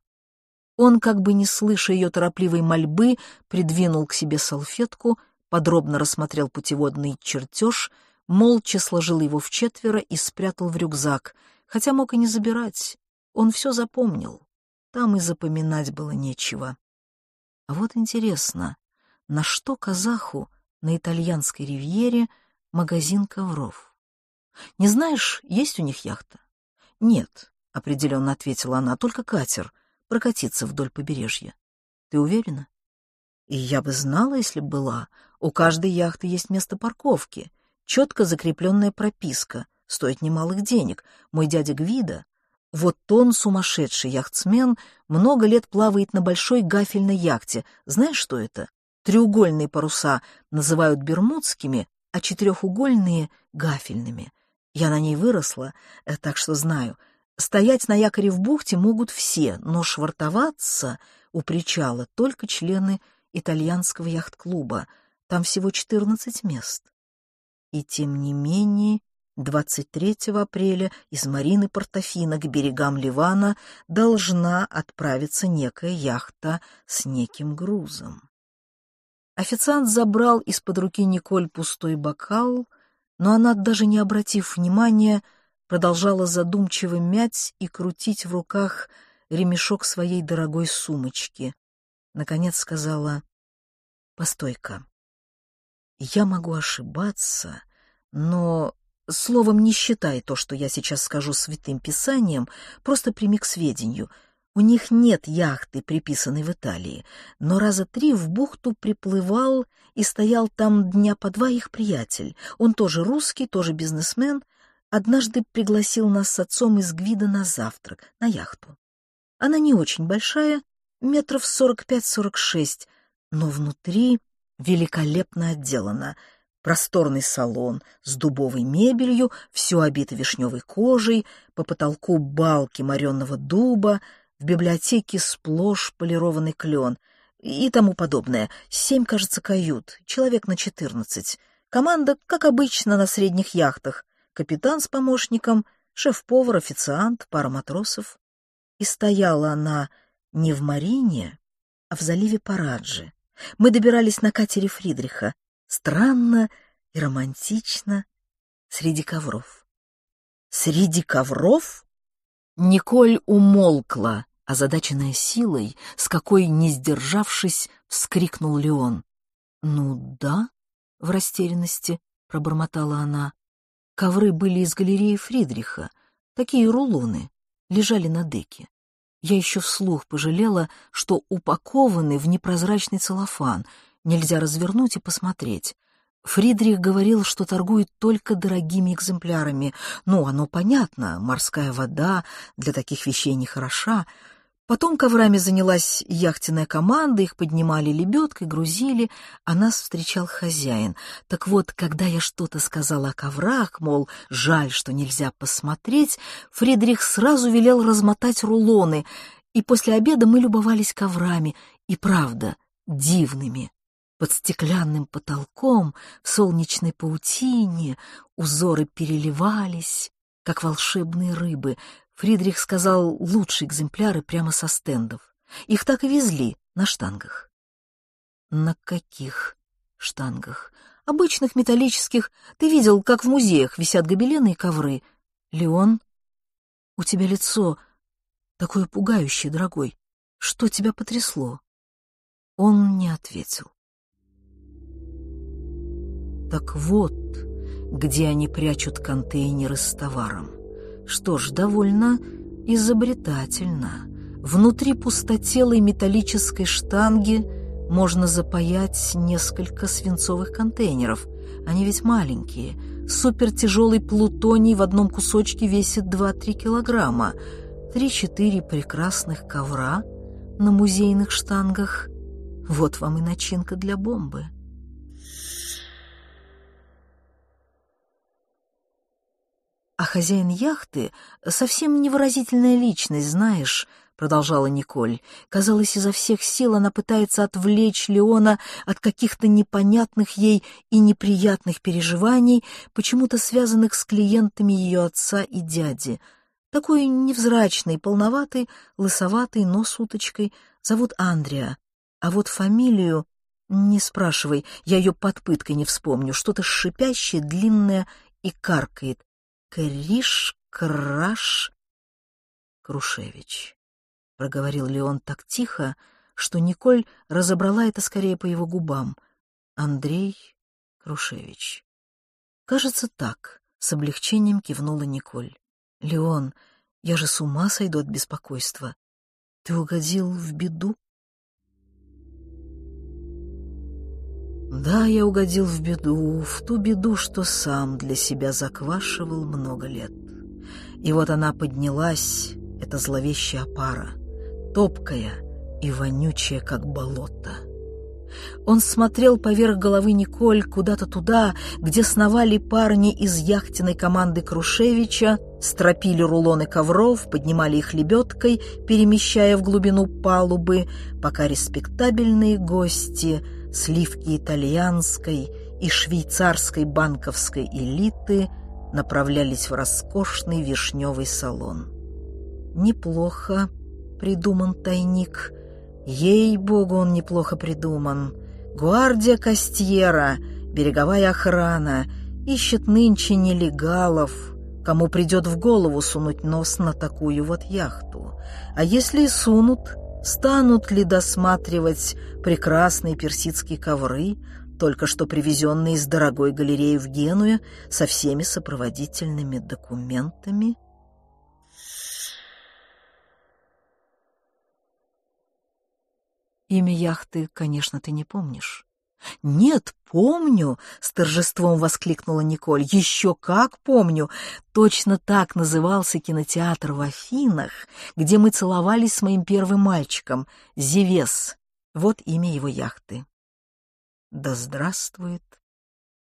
Он, как бы не слыша ее торопливой мольбы, придвинул к себе салфетку, подробно рассмотрел путеводный чертеж, молча сложил его в четверо и спрятал в рюкзак, хотя мог и не забирать. Он все запомнил. Там и запоминать было нечего. А вот интересно, на что казаху на итальянской ривьере магазин ковров? Не знаешь, есть у них яхта? Нет, определенно ответила она, только катер, прокатиться вдоль побережья. Ты уверена? И я бы знала, если была. У каждой яхты есть место парковки, четко закрепленная прописка, стоит немалых денег. Мой дядя Гвида, вот он, сумасшедший яхтсмен, много лет плавает на большой гафельной яхте. Знаешь, что это? Треугольные паруса называют бермудскими, а четырехугольные — гафельными. Я на ней выросла, э, так что знаю. Стоять на якоре в бухте могут все, но швартоваться у причала только члены итальянского яхт-клуба. Там всего 14 мест. И тем не менее, 23 апреля из Марины Портофино к берегам Ливана должна отправиться некая яхта с неким грузом. Официант забрал из-под руки Николь пустой бокал — но она, даже не обратив внимания, продолжала задумчиво мять и крутить в руках ремешок своей дорогой сумочки. Наконец сказала, «Постой-ка, я могу ошибаться, но, словом, не считай то, что я сейчас скажу святым писанием, просто прими к сведению — у них нет яхты, приписанной в Италии, но раза три в бухту приплывал и стоял там дня по два их приятель. Он тоже русский, тоже бизнесмен. Однажды пригласил нас с отцом из Гвида на завтрак, на яхту. Она не очень большая, метров сорок пять-сорок шесть, но внутри великолепно отделана. Просторный салон с дубовой мебелью, все обито вишневой кожей, по потолку балки моренного дуба — в библиотеке сплошь полированный клен и тому подобное. Семь, кажется, кают, человек на четырнадцать. Команда, как обычно, на средних яхтах. Капитан с помощником, шеф-повар, официант, пара матросов. И стояла она не в Марине, а в заливе Параджи. Мы добирались на катере Фридриха. Странно и романтично среди ковров. Среди ковров? Николь умолкла, озадаченная силой, с какой, не сдержавшись, вскрикнул Леон. «Ну да», — в растерянности пробормотала она. Ковры были из галереи Фридриха, такие рулоны, лежали на деке. Я еще вслух пожалела, что упакованы в непрозрачный целлофан, нельзя развернуть и посмотреть. Фридрих говорил, что торгует только дорогими экземплярами. Ну, оно понятно, морская вода для таких вещей не хороша. Потом коврами занялась яхтенная команда, их поднимали лебедкой, грузили, а нас встречал хозяин. Так вот, когда я что-то сказала о коврах, мол, жаль, что нельзя посмотреть, Фридрих сразу велел размотать рулоны, и после обеда мы любовались коврами, и правда, дивными. Под стеклянным потолком, в солнечной паутине, узоры переливались, как волшебные рыбы. Фридрих сказал лучшие экземпляры прямо со стендов. Их так и везли на штангах. На каких штангах? Обычных металлических. Ты видел, как в музеях висят гобелены и ковры. Леон, у тебя лицо такое пугающее, дорогой. Что тебя потрясло? Он не ответил. Так вот, где они прячут контейнеры с товаром. Что ж, довольно изобретательно. Внутри пустотелой металлической штанги можно запаять несколько свинцовых контейнеров. Они ведь маленькие. Супертяжелый плутоний в одном кусочке весит 2-3 килограмма. Три-четыре прекрасных ковра на музейных штангах. Вот вам и начинка для бомбы. А хозяин яхты — совсем невыразительная личность, знаешь, — продолжала Николь. Казалось, изо всех сил она пытается отвлечь Леона от каких-то непонятных ей и неприятных переживаний, почему-то связанных с клиентами ее отца и дяди. Такой невзрачный, полноватый, лысоватый, но с уточкой. Зовут Андреа. А вот фамилию... Не спрашивай, я ее под пыткой не вспомню. Что-то шипящее, длинное и каркает. Криш, Краш, Крушевич, — проговорил Леон так тихо, что Николь разобрала это скорее по его губам. Андрей Крушевич. Кажется, так, — с облегчением кивнула Николь. Леон, я же с ума сойду от беспокойства. Ты угодил в беду? Да, я угодил в беду, в ту беду, что сам для себя заквашивал много лет. И вот она поднялась, эта зловещая пара, топкая и вонючая, как болото. Он смотрел поверх головы Николь куда-то туда, где сновали парни из яхтенной команды Крушевича, стропили рулоны ковров, поднимали их лебедкой, перемещая в глубину палубы, пока респектабельные гости — сливки итальянской и швейцарской банковской элиты направлялись в роскошный вишневый салон. Неплохо придуман тайник. Ей-богу, он неплохо придуман. Гвардия Кастьера, береговая охрана, ищет нынче нелегалов, кому придет в голову сунуть нос на такую вот яхту. А если и сунут, Станут ли досматривать прекрасные персидские ковры, только что привезенные из дорогой галереи в Генуе со всеми сопроводительными документами? Имя яхты, конечно, ты не помнишь. «Нет, помню!» — с торжеством воскликнула Николь. «Еще как помню! Точно так назывался кинотеатр в Афинах, где мы целовались с моим первым мальчиком, Зевес. Вот имя его яхты». «Да здравствует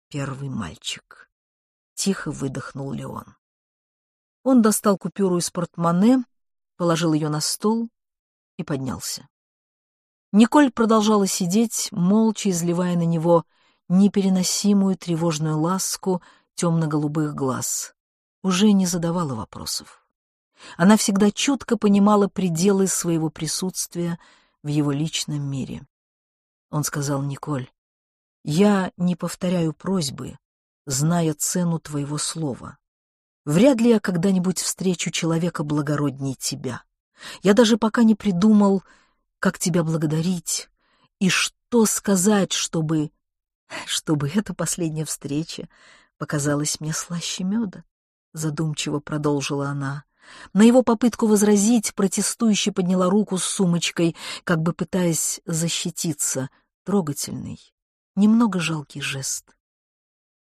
первый мальчик!» — тихо выдохнул Леон. Он достал купюру из портмоне, положил ее на стол и поднялся. Николь продолжала сидеть, молча изливая на него непереносимую тревожную ласку темно-голубых глаз. Уже не задавала вопросов. Она всегда чутко понимала пределы своего присутствия в его личном мире. Он сказал Николь, «Я не повторяю просьбы, зная цену твоего слова. Вряд ли я когда-нибудь встречу человека благородней тебя. Я даже пока не придумал, как тебя благодарить и что сказать, чтобы... чтобы эта последняя встреча показалась мне слаще меда, задумчиво продолжила она. На его попытку возразить протестующе подняла руку с сумочкой, как бы пытаясь защититься. Трогательный, немного жалкий жест.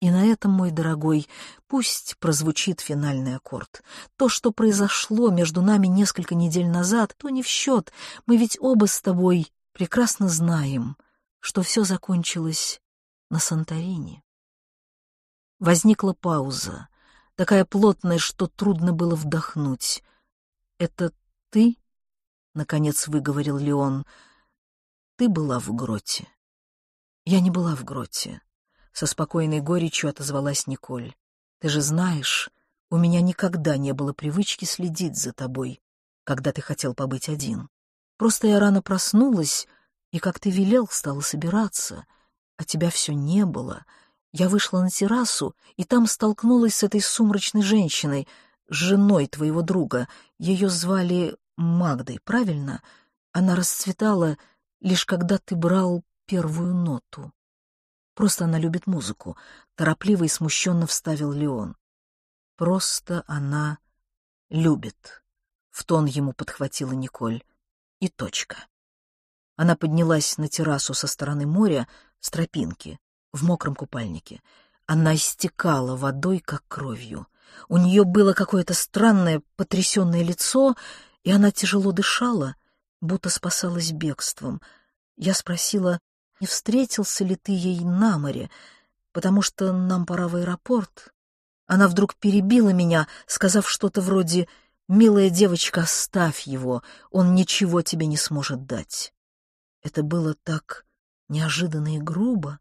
И на этом, мой дорогой, пусть прозвучит финальный аккорд. То, что произошло между нами несколько недель назад, то не в счет. Мы ведь оба с тобой прекрасно знаем, что все закончилось на Санторини. Возникла пауза, такая плотная, что трудно было вдохнуть. «Это ты?» — наконец выговорил Леон. «Ты была в гроте». «Я не была в гроте. Со спокойной горечью отозвалась Николь. «Ты же знаешь, у меня никогда не было привычки следить за тобой, когда ты хотел побыть один. Просто я рано проснулась, и, как ты велел, стала собираться, а тебя все не было. Я вышла на террасу, и там столкнулась с этой сумрачной женщиной, женой твоего друга. Ее звали Магдой, правильно? Она расцветала лишь когда ты брал первую ноту. Просто она любит музыку», — торопливо и смущенно вставил Леон. «Просто она любит», — в тон ему подхватила Николь. И точка. Она поднялась на террасу со стороны моря с тропинки, в мокром купальнике. Она истекала водой, как кровью. У нее было какое-то странное, потрясенное лицо, и она тяжело дышала, будто спасалась бегством. Я спросила, не встретился ли ты ей на море, потому что нам пора в аэропорт. Она вдруг перебила меня, сказав что-то вроде «Милая девочка, оставь его, он ничего тебе не сможет дать». Это было так неожиданно и грубо,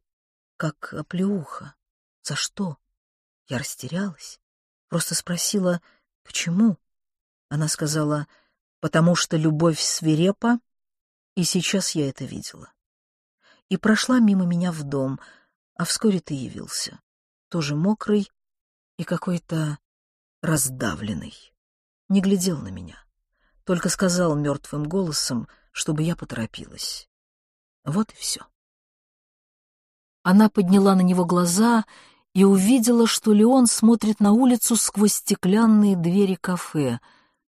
как оплеуха. За что? Я растерялась. Просто спросила, почему? Она сказала, потому что любовь свирепа, и сейчас я это видела и прошла мимо меня в дом, а вскоре ты явился, тоже мокрый и какой-то раздавленный. Не глядел на меня, только сказал мертвым голосом, чтобы я поторопилась. Вот и все. Она подняла на него глаза и увидела, что Леон смотрит на улицу сквозь стеклянные двери кафе.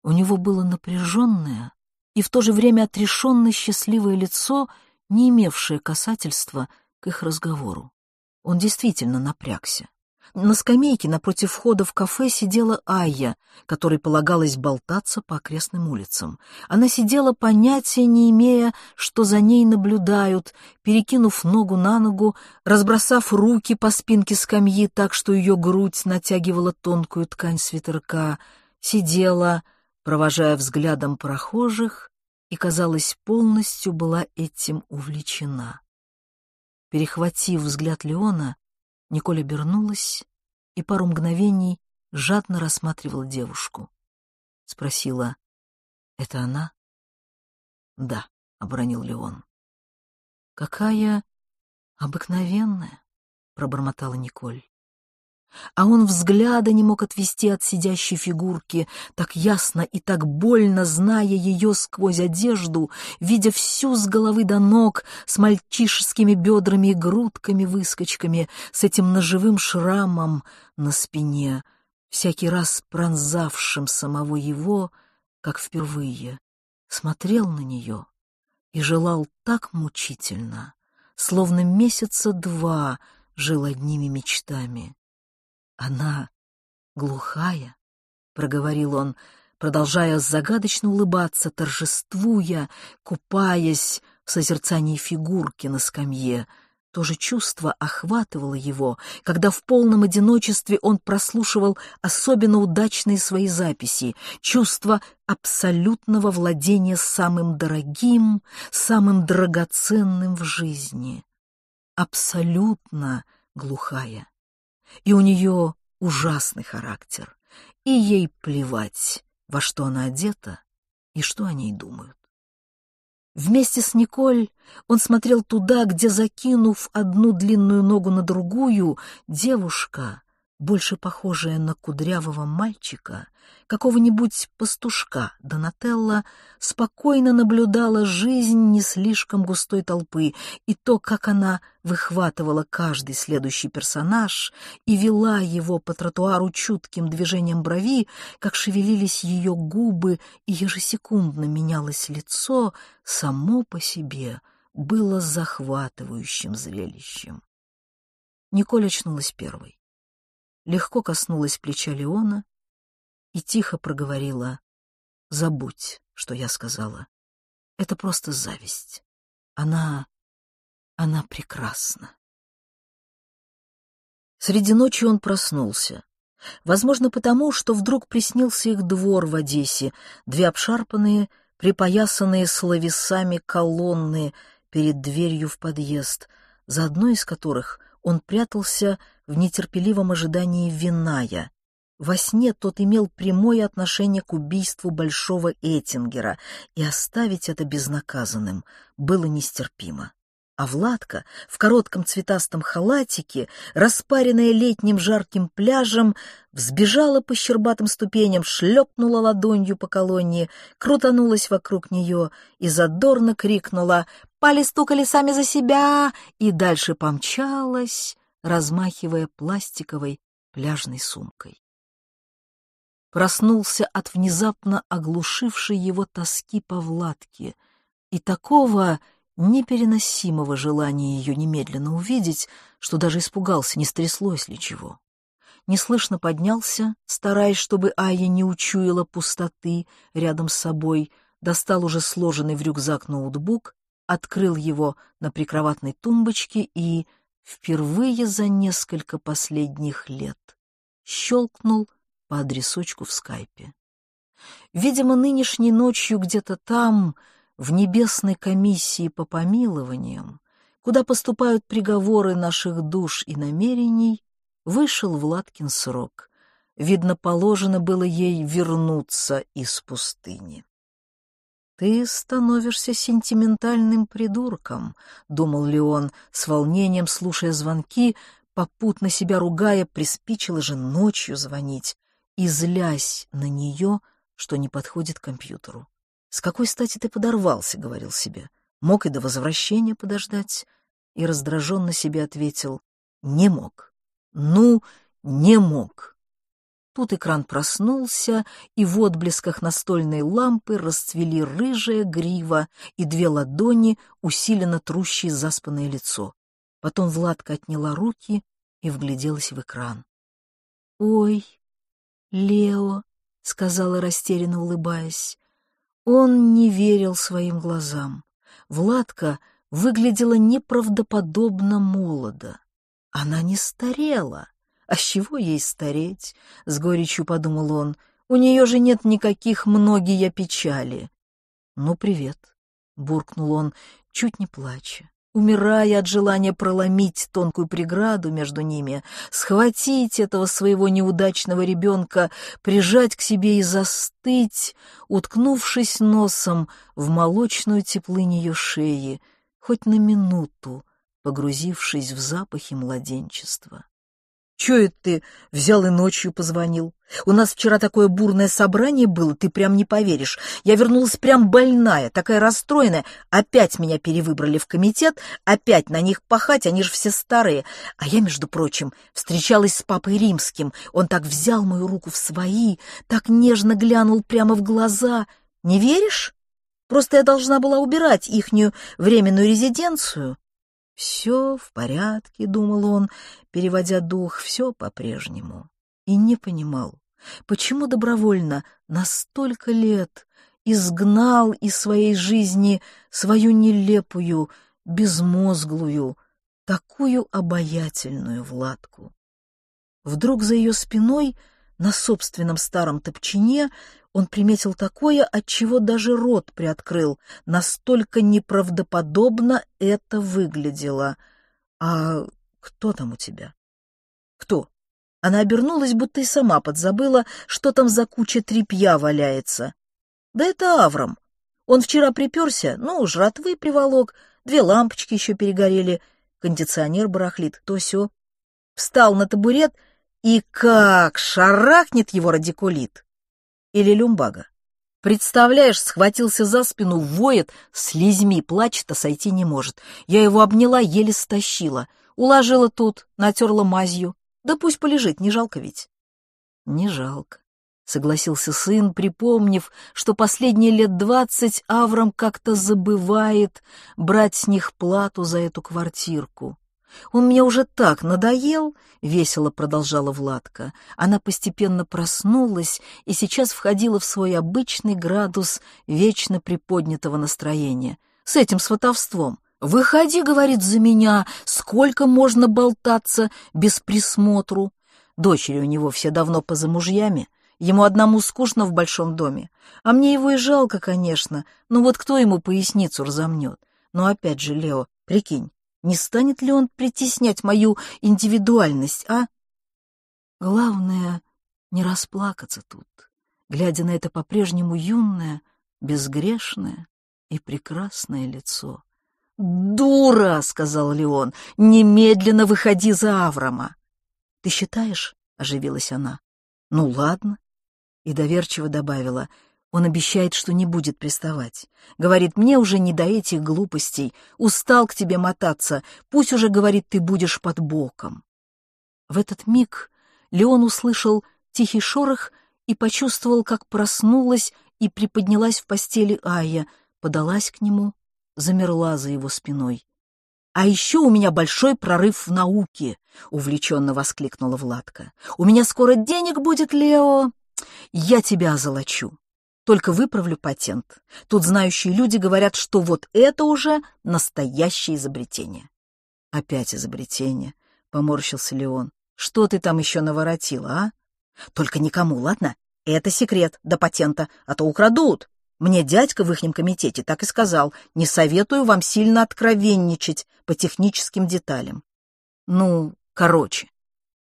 У него было напряженное и в то же время отрешенно счастливое лицо — не имевшее касательства к их разговору. Он действительно напрягся. На скамейке напротив входа в кафе сидела Айя, которой полагалось болтаться по окрестным улицам. Она сидела, понятия не имея, что за ней наблюдают, перекинув ногу на ногу, разбросав руки по спинке скамьи так, что ее грудь натягивала тонкую ткань свитерка, сидела, провожая взглядом прохожих, и, казалось, полностью была этим увлечена. Перехватив взгляд Леона, Николь обернулась и пару мгновений жадно рассматривала девушку. Спросила, «Это она?» «Да», — обронил Леон. «Какая обыкновенная», — пробормотала Николь а он взгляда не мог отвести от сидящей фигурки, так ясно и так больно, зная ее сквозь одежду, видя всю с головы до ног, с мальчишескими бедрами и грудками-выскочками, с этим ножевым шрамом на спине, всякий раз пронзавшим самого его, как впервые, смотрел на нее и желал так мучительно, словно месяца два жил одними мечтами. Она глухая, — проговорил он, продолжая загадочно улыбаться, торжествуя, купаясь в созерцании фигурки на скамье. То же чувство охватывало его, когда в полном одиночестве он прослушивал особенно удачные свои записи, чувство абсолютного владения самым дорогим, самым драгоценным в жизни. Абсолютно глухая. И у нее ужасный характер, и ей плевать, во что она одета и что о ней думают. Вместе с Николь он смотрел туда, где, закинув одну длинную ногу на другую, девушка, больше похожая на кудрявого мальчика, какого-нибудь пастушка Донателла, спокойно наблюдала жизнь не слишком густой толпы и то, как она выхватывала каждый следующий персонаж и вела его по тротуару чутким движением брови, как шевелились ее губы и ежесекундно менялось лицо, само по себе было захватывающим зрелищем. Николь очнулась первой легко коснулась плеча Леона и тихо проговорила «Забудь, что я сказала. Это просто зависть. Она... она прекрасна». Среди ночи он проснулся. Возможно, потому, что вдруг приснился их двор в Одессе, две обшарпанные, припоясанные словесами колонны перед дверью в подъезд, за одной из которых он прятался в нетерпеливом ожидании Виная. Во сне тот имел прямое отношение к убийству Большого Эттингера, и оставить это безнаказанным было нестерпимо. А Владка в коротком цветастом халатике, распаренная летним жарким пляжем, взбежала по щербатым ступеням, шлепнула ладонью по колонне, крутанулась вокруг нее и задорно крикнула «По листу колесами за себя!» и дальше помчалась, размахивая пластиковой пляжной сумкой. Проснулся от внезапно оглушившей его тоски по Владке и такого непереносимого желания ее немедленно увидеть, что даже испугался, не стряслось ли чего. Неслышно поднялся, стараясь, чтобы Ая не учуяла пустоты рядом с собой, достал уже сложенный в рюкзак ноутбук, открыл его на прикроватной тумбочке и впервые за несколько последних лет щелкнул по адресочку в скайпе. Видимо, нынешней ночью где-то там, в небесной комиссии по помилованиям, куда поступают приговоры наших душ и намерений, вышел Владкин срок. Видно, положено было ей вернуться из пустыни. «Ты становишься сентиментальным придурком», — думал Леон, с волнением слушая звонки, попутно себя ругая, приспичило же ночью звонить, и злясь на нее, что не подходит к компьютеру. «С какой стати ты подорвался?» — говорил себе. «Мог и до возвращения подождать». И раздраженно себе ответил «Не мог». «Ну, не мог». Тут экран проснулся, и в отблесках настольной лампы расцвели рыжая грива и две ладони, усиленно трущие заспанное лицо. Потом Владка отняла руки и вгляделась в экран. «Ой, Лео», — сказала растерянно улыбаясь. Он не верил своим глазам. Владка выглядела неправдоподобно молодо. Она не старела. А с чего ей стареть? — с горечью подумал он. У нее же нет никаких многие печали. Ну, привет, — буркнул он, чуть не плача, умирая от желания проломить тонкую преграду между ними, схватить этого своего неудачного ребенка, прижать к себе и застыть, уткнувшись носом в молочную теплынь ее шеи, хоть на минуту погрузившись в запахи младенчества. Чё это ты взял и ночью позвонил? У нас вчера такое бурное собрание было, ты прям не поверишь. Я вернулась прям больная, такая расстроенная. Опять меня перевыбрали в комитет, опять на них пахать, они же все старые. А я, между прочим, встречалась с папой Римским. Он так взял мою руку в свои, так нежно глянул прямо в глаза. Не веришь? Просто я должна была убирать ихнюю временную резиденцию. «Все в порядке», — думал он, переводя дух, все по-прежнему. И не понимал, почему добровольно на столько лет изгнал из своей жизни свою нелепую, безмозглую, такую обаятельную Владку. Вдруг за ее спиной, на собственном старом топчине, он приметил такое, от чего даже рот приоткрыл. Настолько неправдоподобно это выглядело. «А кто там у тебя?» «Кто?» Она обернулась, будто и сама подзабыла, что там за куча тряпья валяется. «Да это Авром. Он вчера приперся, ну, жратвы приволок, две лампочки еще перегорели, кондиционер барахлит, то все. Встал на табурет и как шарахнет его радикулит. Или люмбага. Представляешь, схватился за спину, воет, слезьми плачет, а сойти не может. Я его обняла, еле стащила. Уложила тут, натерла мазью. Да пусть полежит, не жалко ведь. Не жалко. — согласился сын, припомнив, что последние лет двадцать Аврам как-то забывает брать с них плату за эту квартирку. «Он мне уже так надоел», — весело продолжала Владка. Она постепенно проснулась и сейчас входила в свой обычный градус вечно приподнятого настроения. С этим сватовством. «Выходи, — говорит, — за меня, сколько можно болтаться без присмотру?» Дочери у него все давно поза мужьями, Ему одному скучно в большом доме. А мне его и жалко, конечно. Но вот кто ему поясницу разомнет? Но опять же, Лео, прикинь, не станет ли он притеснять мою индивидуальность, а? Главное, не расплакаться тут, глядя на это по-прежнему юное, безгрешное и прекрасное лицо. «Дура!» — сказал Леон. «Немедленно выходи за Аврама!» «Ты считаешь?» — оживилась она. «Ну ладно, и доверчиво добавила, он обещает, что не будет приставать. Говорит, мне уже не до этих глупостей, устал к тебе мотаться, пусть уже, говорит, ты будешь под боком. В этот миг Леон услышал тихий шорох и почувствовал, как проснулась и приподнялась в постели Ая, подалась к нему, замерла за его спиной. «А еще у меня большой прорыв в науке!» — увлеченно воскликнула Владка. «У меня скоро денег будет, Лео!» Я тебя озолочу. Только выправлю патент. Тут знающие люди говорят, что вот это уже настоящее изобретение. Опять изобретение, — поморщился Леон. Что ты там еще наворотила, а? Только никому, ладно? Это секрет до патента, а то украдут. Мне дядька в ихнем комитете так и сказал, не советую вам сильно откровенничать по техническим деталям. Ну, короче,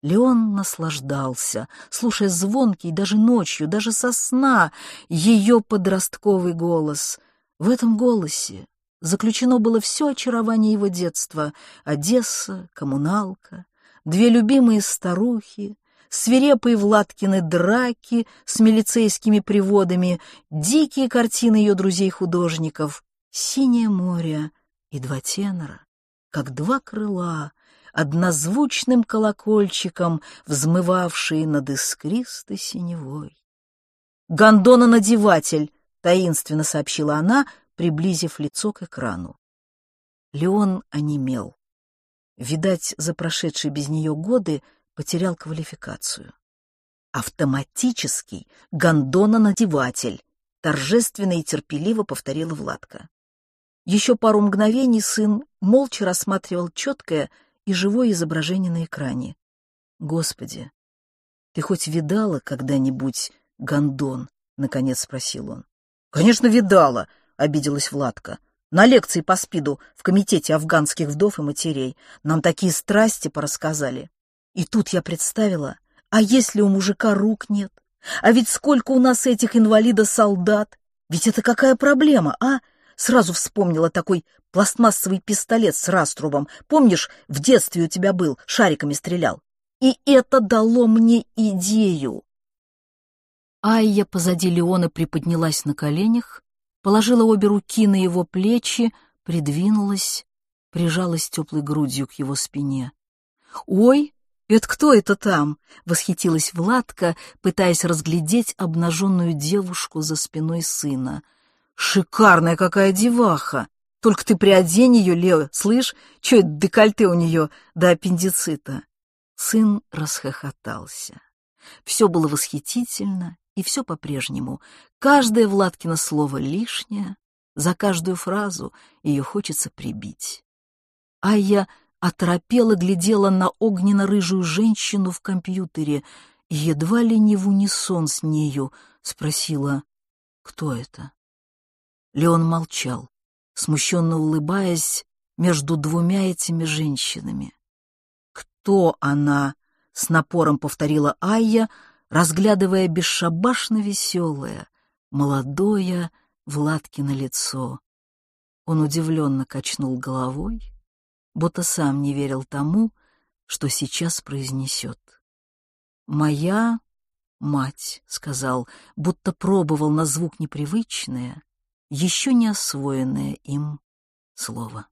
Леон наслаждался, слушая звонкий даже ночью, даже со сна, ее подростковый голос. В этом голосе заключено было все очарование его детства — Одесса, коммуналка, две любимые старухи, свирепые Владкины драки с милицейскими приводами, дикие картины ее друзей-художников, синее море и два тенора, как два крыла, однозвучным колокольчиком, взмывавшие над искристой синевой. «Гондона-надеватель!» — таинственно сообщила она, приблизив лицо к экрану. Леон онемел. Видать, за прошедшие без нее годы потерял квалификацию. «Автоматический гондона-надеватель!» — торжественно и терпеливо повторила Владка. Еще пару мгновений сын молча рассматривал четкое, и живое изображение на экране. «Господи, ты хоть видала когда-нибудь гондон?» — наконец спросил он. «Конечно, видала», — обиделась Владка. «На лекции по СПИДу в Комитете афганских вдов и матерей нам такие страсти порассказали. И тут я представила, а если у мужика рук нет? А ведь сколько у нас этих инвалидов-солдат? Ведь это какая проблема, а? Сразу вспомнила такой пластмассовый пистолет с раструбом. Помнишь, в детстве у тебя был, шариками стрелял? И это дало мне идею. Айя позади Леона приподнялась на коленях, положила обе руки на его плечи, придвинулась, прижалась теплой грудью к его спине. «Ой, это кто это там?» — восхитилась Владка, пытаясь разглядеть обнаженную девушку за спиной сына — Шикарная какая деваха! Только ты приодень ее, Лео, слышь, что это декольте у нее до аппендицита? Сын расхохотался. Все было восхитительно, и все по-прежнему. Каждое Владкино слово лишнее, за каждую фразу ее хочется прибить. А я оторопела глядела на огненно-рыжую женщину в компьютере и едва ли не в унисон с нею спросила, кто это. Леон молчал, смущенно улыбаясь между двумя этими женщинами. «Кто она?» — с напором повторила Айя, разглядывая бесшабашно веселое, молодое Владкино лицо. Он удивленно качнул головой, будто сам не верил тому, что сейчас произнесет. «Моя мать», — сказал, будто пробовал на звук непривычное, еще не освоенное им слово.